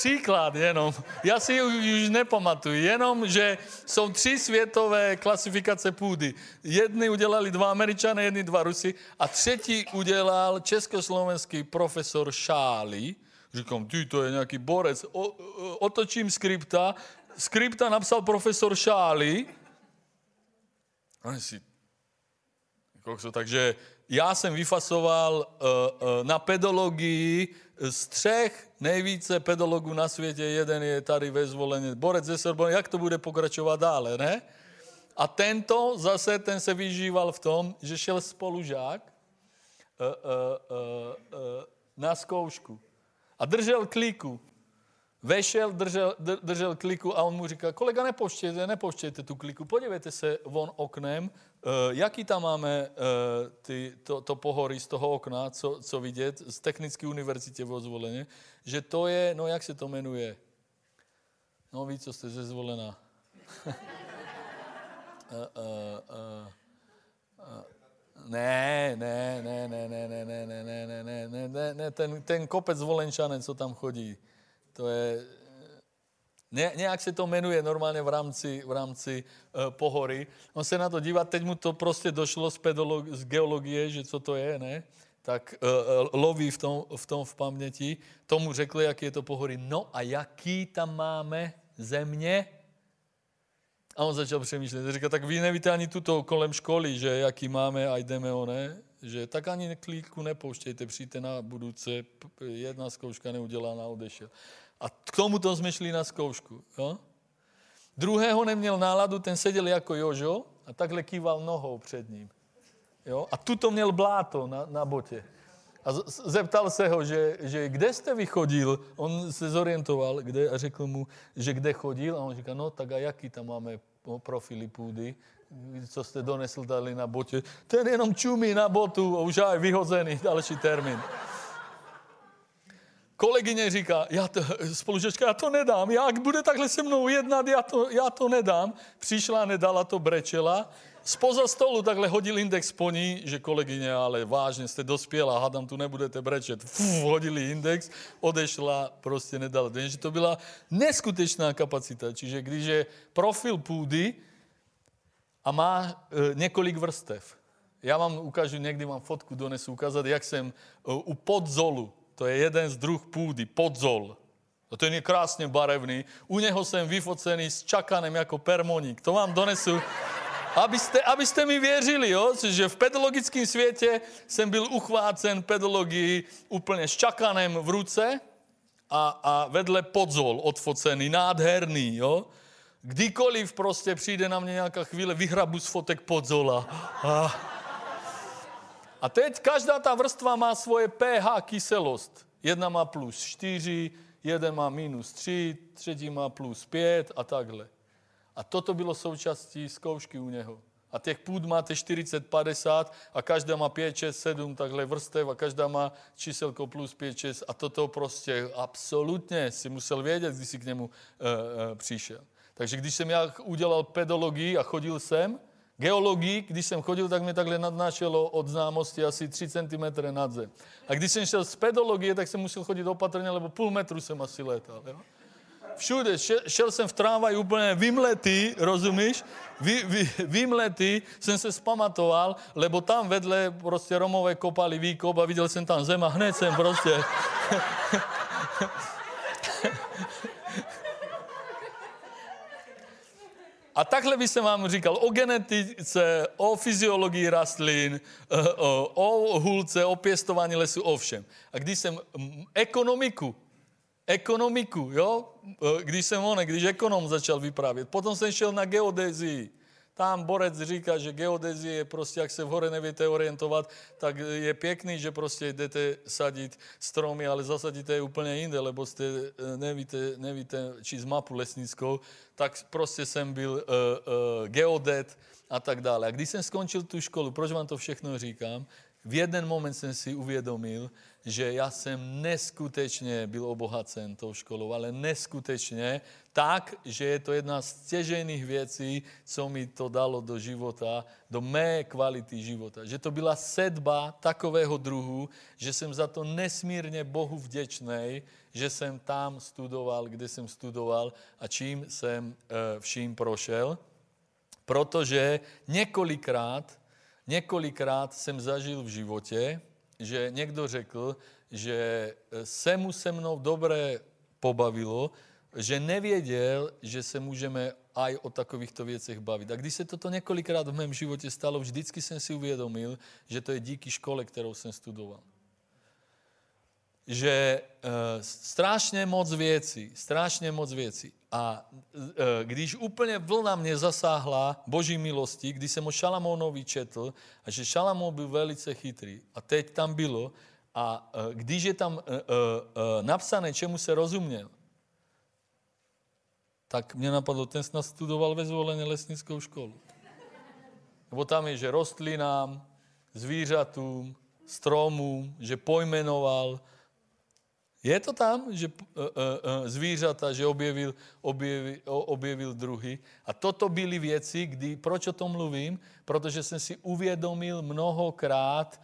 Příklad jenom. Já si už nepamatuju. Jenom, že jsou tři světové klasifikace půdy. Jedny udělali dva američané, jedny dva Rusy a třetí udělal československý profesor Šáli. Říkám, ty, to je nějaký borec. O, otočím skripta. Skripta napsal profesor Šáli. A si, takže já jsem vyfasoval uh, uh, na pedologii z třech nejvíce pedologů na světě, jeden je tady ve zvoleně, borec ze Sorbony, jak to bude pokračovat dále, ne? A tento zase, ten se vyžíval v tom, že šel spolužák uh, na zkoušku a držel kliku. Vešel, držel, držel kliku a on mu říká, kolega, nepouštějte, nepouštějte tu kliku, podívejte se von oknem, jaký tam máme uh, ty, to, to pohory z toho okna, co, co vidět, z Technické univerzitě v Ozvoleně, že to je, no jak se to jmenuje? No víc, co jste ze zvolená. uh, uh, uh, uh. Ne, ne, ne, ne, ne, ne, ne, ne, ne, ne, ne, ne, ne, ten, ten kopec zvolenčané, co tam chodí. To je, ne, nějak se to jmenuje normálně v rámci, v rámci uh, pohory. On se na to dívá, teď mu to prostě došlo z, pedolog, z geologie, že co to je, ne? Tak uh, loví v tom, v tom v paměti. Tomu řekli, jaký je to pohory. No a jaký tam máme země? A on začal přemýšlet. Říká, tak vy nevíte ani tuto kolem školy, že jaký máme a jdeme o ne? Že tak ani klíku nepouštějte, přijďte na budouce, jedna zkouška neudělána, odešel. A k tomu to jsme šli na zkoušku. Jo? Druhého neměl náladu, ten seděl jako Jožo a takhle kýval nohou před ním. Jo? A tuto měl bláto na, na botě. A zeptal se ho, že, že kde jste vychodil? On se zorientoval kde, a řekl mu, že kde chodil. A on říká, no tak a jaký tam máme profily půdy? Co jste donesl dali na botě? Ten jenom čumí na botu a už je vyhozený další termín kolegyně říká, já to, spolužečka, já to nedám, jak bude takhle se mnou jednat, já to, já to nedám. Přišla, nedala to, brečela. Spoza stolu takhle hodil index po ní, že kolegyně, ale vážně jste dospěla, hádám, tu nebudete brečet. Fuf, hodili index, odešla, prostě nedala. Jenže to byla neskutečná kapacita. Čiže když je profil půdy a má e, několik vrstev. Já vám ukážu, někdy vám fotku donesu ukázat, jak jsem e, u podzolu to je jeden z druh půdy, podzol. A ten je krásně barevný. U něho jsem vyfocený s čakanem jako permoník. To vám donesu, abyste, abyste mi věřili, jo? že v pedologickém světě jsem byl uchvácen pedologii úplně s čakanem v ruce a, a vedle podzol odfocený, nádherný. Jo? Kdykoliv prostě přijde na mě nějaká chvíle, vyhrabu z fotek podzola. A, a teď každá ta vrstva má svoje pH kyselost. Jedna má plus 4, jeden má minus 3, třetí má plus 5 a takhle. A toto bylo součástí zkoušky u něho. A těch půd máte 40, 50 a každá má 5, 6, 7 takhle vrstev a každá má číselko plus 5, 6 a toto prostě absolutně si musel vědět, když si k němu uh, uh, přišel. Takže když jsem já udělal pedologii a chodil jsem, geologii, když jsem chodil, tak mě takhle nadnášelo od známosti asi 3 cm nad zem. A když jsem šel z pedologie, tak jsem musel chodit opatrně, lebo půl metru jsem asi letal. Jo? Všude, šel, šel jsem v tramvaj úplně vymletý, rozumíš? Vy, vy, vymletý jsem se spamatoval, lebo tam vedle prostě Romové kopali výkop a viděl jsem tam zem a hned jsem prostě... A takhle by jsem vám říkal o genetice, o fyziologii rastlin, eh, o hulce, o pěstování lesu, o všem. A když jsem ekonomiku, ekonomiku, jo, eh, když jsem on, když ekonom začal vyprávět, potom jsem šel na geodezii, tam Borec říká, že geodezie je prostě, jak se v hore nevíte orientovat, tak je pěkný, že prostě jdete sadit stromy, ale zasadíte je úplně jinde, lebo jste eh, nevíte, nevíte číst mapu lesnickou, tak prostě jsem byl uh, uh, geodet a tak dále. A když jsem skončil tu školu, proč vám to všechno říkám? V jeden moment jsem si uvědomil, že já jsem neskutečně byl obohacen tou školou, ale neskutečně tak, že je to jedna z stěžejných věcí, co mi to dalo do života, do mé kvality života. Že to byla sedba takového druhu, že jsem za to nesmírně Bohu vděčný, že jsem tam studoval, kde jsem studoval a čím jsem e, vším prošel. Protože několikrát, několikrát jsem zažil v životě, že někdo řekl, že eh, se mu se mnou dobré pobavilo, že nevěděl, že se můžeme aj o takovýchto věcech bavit. A když se toto několikrát v mém životě stalo, vždycky jsem si uvědomil, že to je díky škole, kterou jsem studoval. Že e, strašně moc věcí, strašně moc věcí. A e, když úplně vlna mě zasáhla boží milosti, když jsem o Šalamónovi četl, a že Šalamón byl velice chytrý. A teď tam bylo, a e, když je tam e, e, napsané, čemu se rozuměl, tak mě napadlo, ten snad studoval ve zvolené lesnickou školu. Nebo tam je, že rostlinám, zvířatům, stromům, že pojmenoval. Je to tam, že uh, uh, uh, zvířata, že objevil, objevil, objevil druhy. A toto byly věci, kdy, proč o tom mluvím? Protože jsem si uvědomil mnohokrát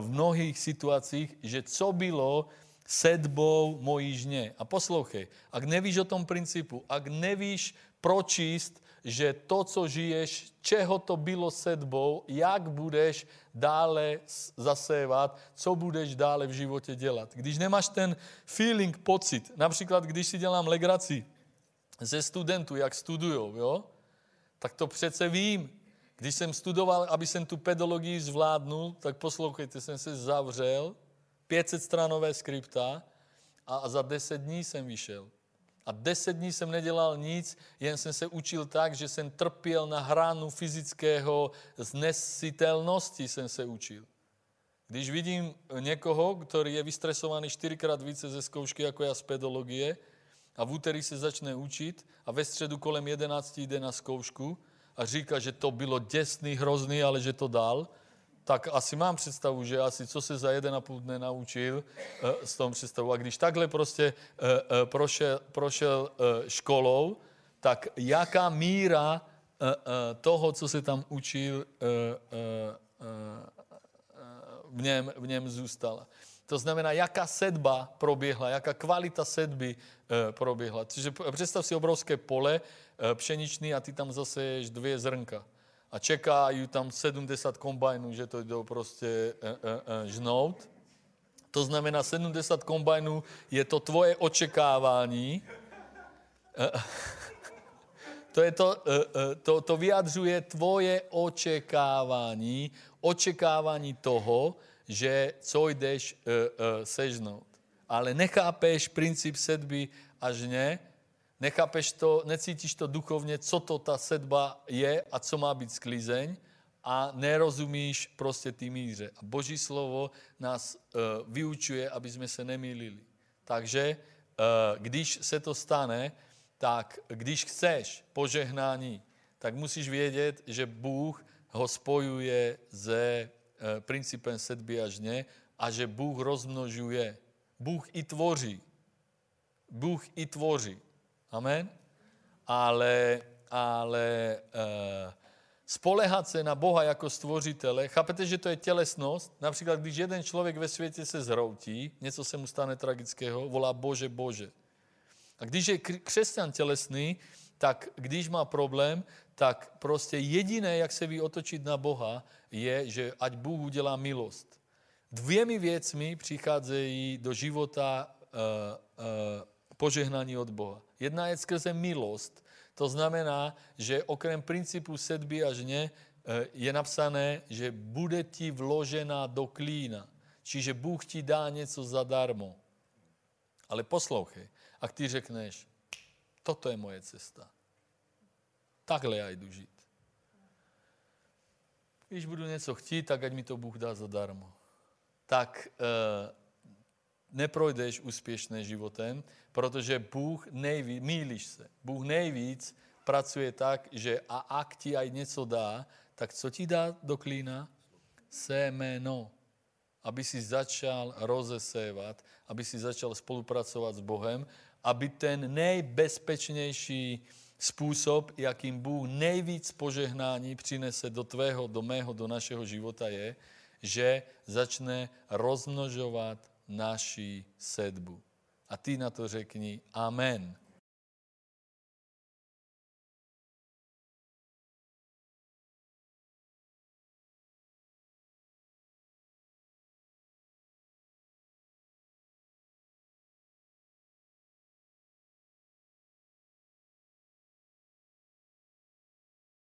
v mnohých situacích, že co bylo, sedbou mojí žně. A poslouchej, ak nevíš o tom principu, ak nevíš pročíst, že to, co žiješ, čeho to bylo sedbou, jak budeš dále zasévat, co budeš dále v životě dělat. Když nemáš ten feeling, pocit, například když si dělám legraci ze studentů, jak studujou, jo, tak to přece vím. Když jsem studoval, aby jsem tu pedologii zvládnul, tak poslouchejte, jsem se zavřel, 500 stranové skripta a za 10 dní jsem vyšel. A 10 dní jsem nedělal nic, jen jsem se učil tak, že jsem trpěl na hranu fyzického znesitelnosti jsem se učil. Když vidím někoho, který je vystresovaný čtyřikrát více ze zkoušky jako já z pedologie a v úterý se začne učit a ve středu kolem 11 jde na zkoušku a říká, že to bylo děsný, hrozný, ale že to dal, tak asi mám představu, že asi co se za jeden a půl dne naučil s tom představu. A když takhle prostě uh, uh, prošel, prošel školou, tak jaká míra toho, co se tam učil, v, něm, v něm zůstala. To znamená, jaká sedba proběhla, jaká kvalita sedby proběhla. Čiže představ si obrovské pole pšeničný a ty tam zase ješ dvě zrnka a čekají tam 70 kombajnů, že to jdou prostě e, e, e, žnout. To znamená, 70 kombajnů je to tvoje očekávání. To, je to, to, to vyjadřuje tvoje očekávání, očekávání toho, že co jdeš sežnout. Ale nechápeš princip sedby až ne, nechápeš to, necítíš to duchovně, co to ta sedba je a co má být sklizeň a nerozumíš prostě ty míře. A Boží slovo nás uh, vyučuje, aby jsme se nemýlili. Takže uh, když se to stane, tak když chceš požehnání, tak musíš vědět, že Bůh ho spojuje se e, princípem sedby a žně a že Bůh rozmnožuje. Bůh i tvoří. Bůh i tvoří. Amen? Ale, ale e, spolehat se na Boha jako stvořitele, chápete, že to je tělesnost? Například, když jeden člověk ve světě se zhroutí, něco se mu stane tragického, volá Bože, Bože. A když je křesťan tělesný, tak když má problém, tak prostě jediné, jak se ví otočit na Boha, je, že ať Bůh udělá milost. Dvěmi věcmi přicházejí do života uh, uh, požehnání od Boha. Jedna je skrze milost, to znamená, že okrem principu sedby a žně uh, je napsané, že bude ti vložena do klína. Čiže Bůh ti dá něco zadarmo. Ale poslouchej, a ty řekneš, toto je moje cesta. Takhle já jdu žít. Když budu něco chtít, tak ať mi to Bůh dá zadarmo. Tak e, neprojdeš úspěšně životem, protože Bůh nejvíc, míliš se, Bůh nejvíc pracuje tak, že a ak ti aj něco dá, tak co ti dá do klína? Semeno. Aby si začal rozesévat, aby si začal spolupracovat s Bohem, aby ten nejbezpečnější způsob, jakým Bůh nejvíc požehnání přinese do tvého, do mého, do našeho života je, že začne rozmnožovat naší sedbu. A ty na to řekni Amen.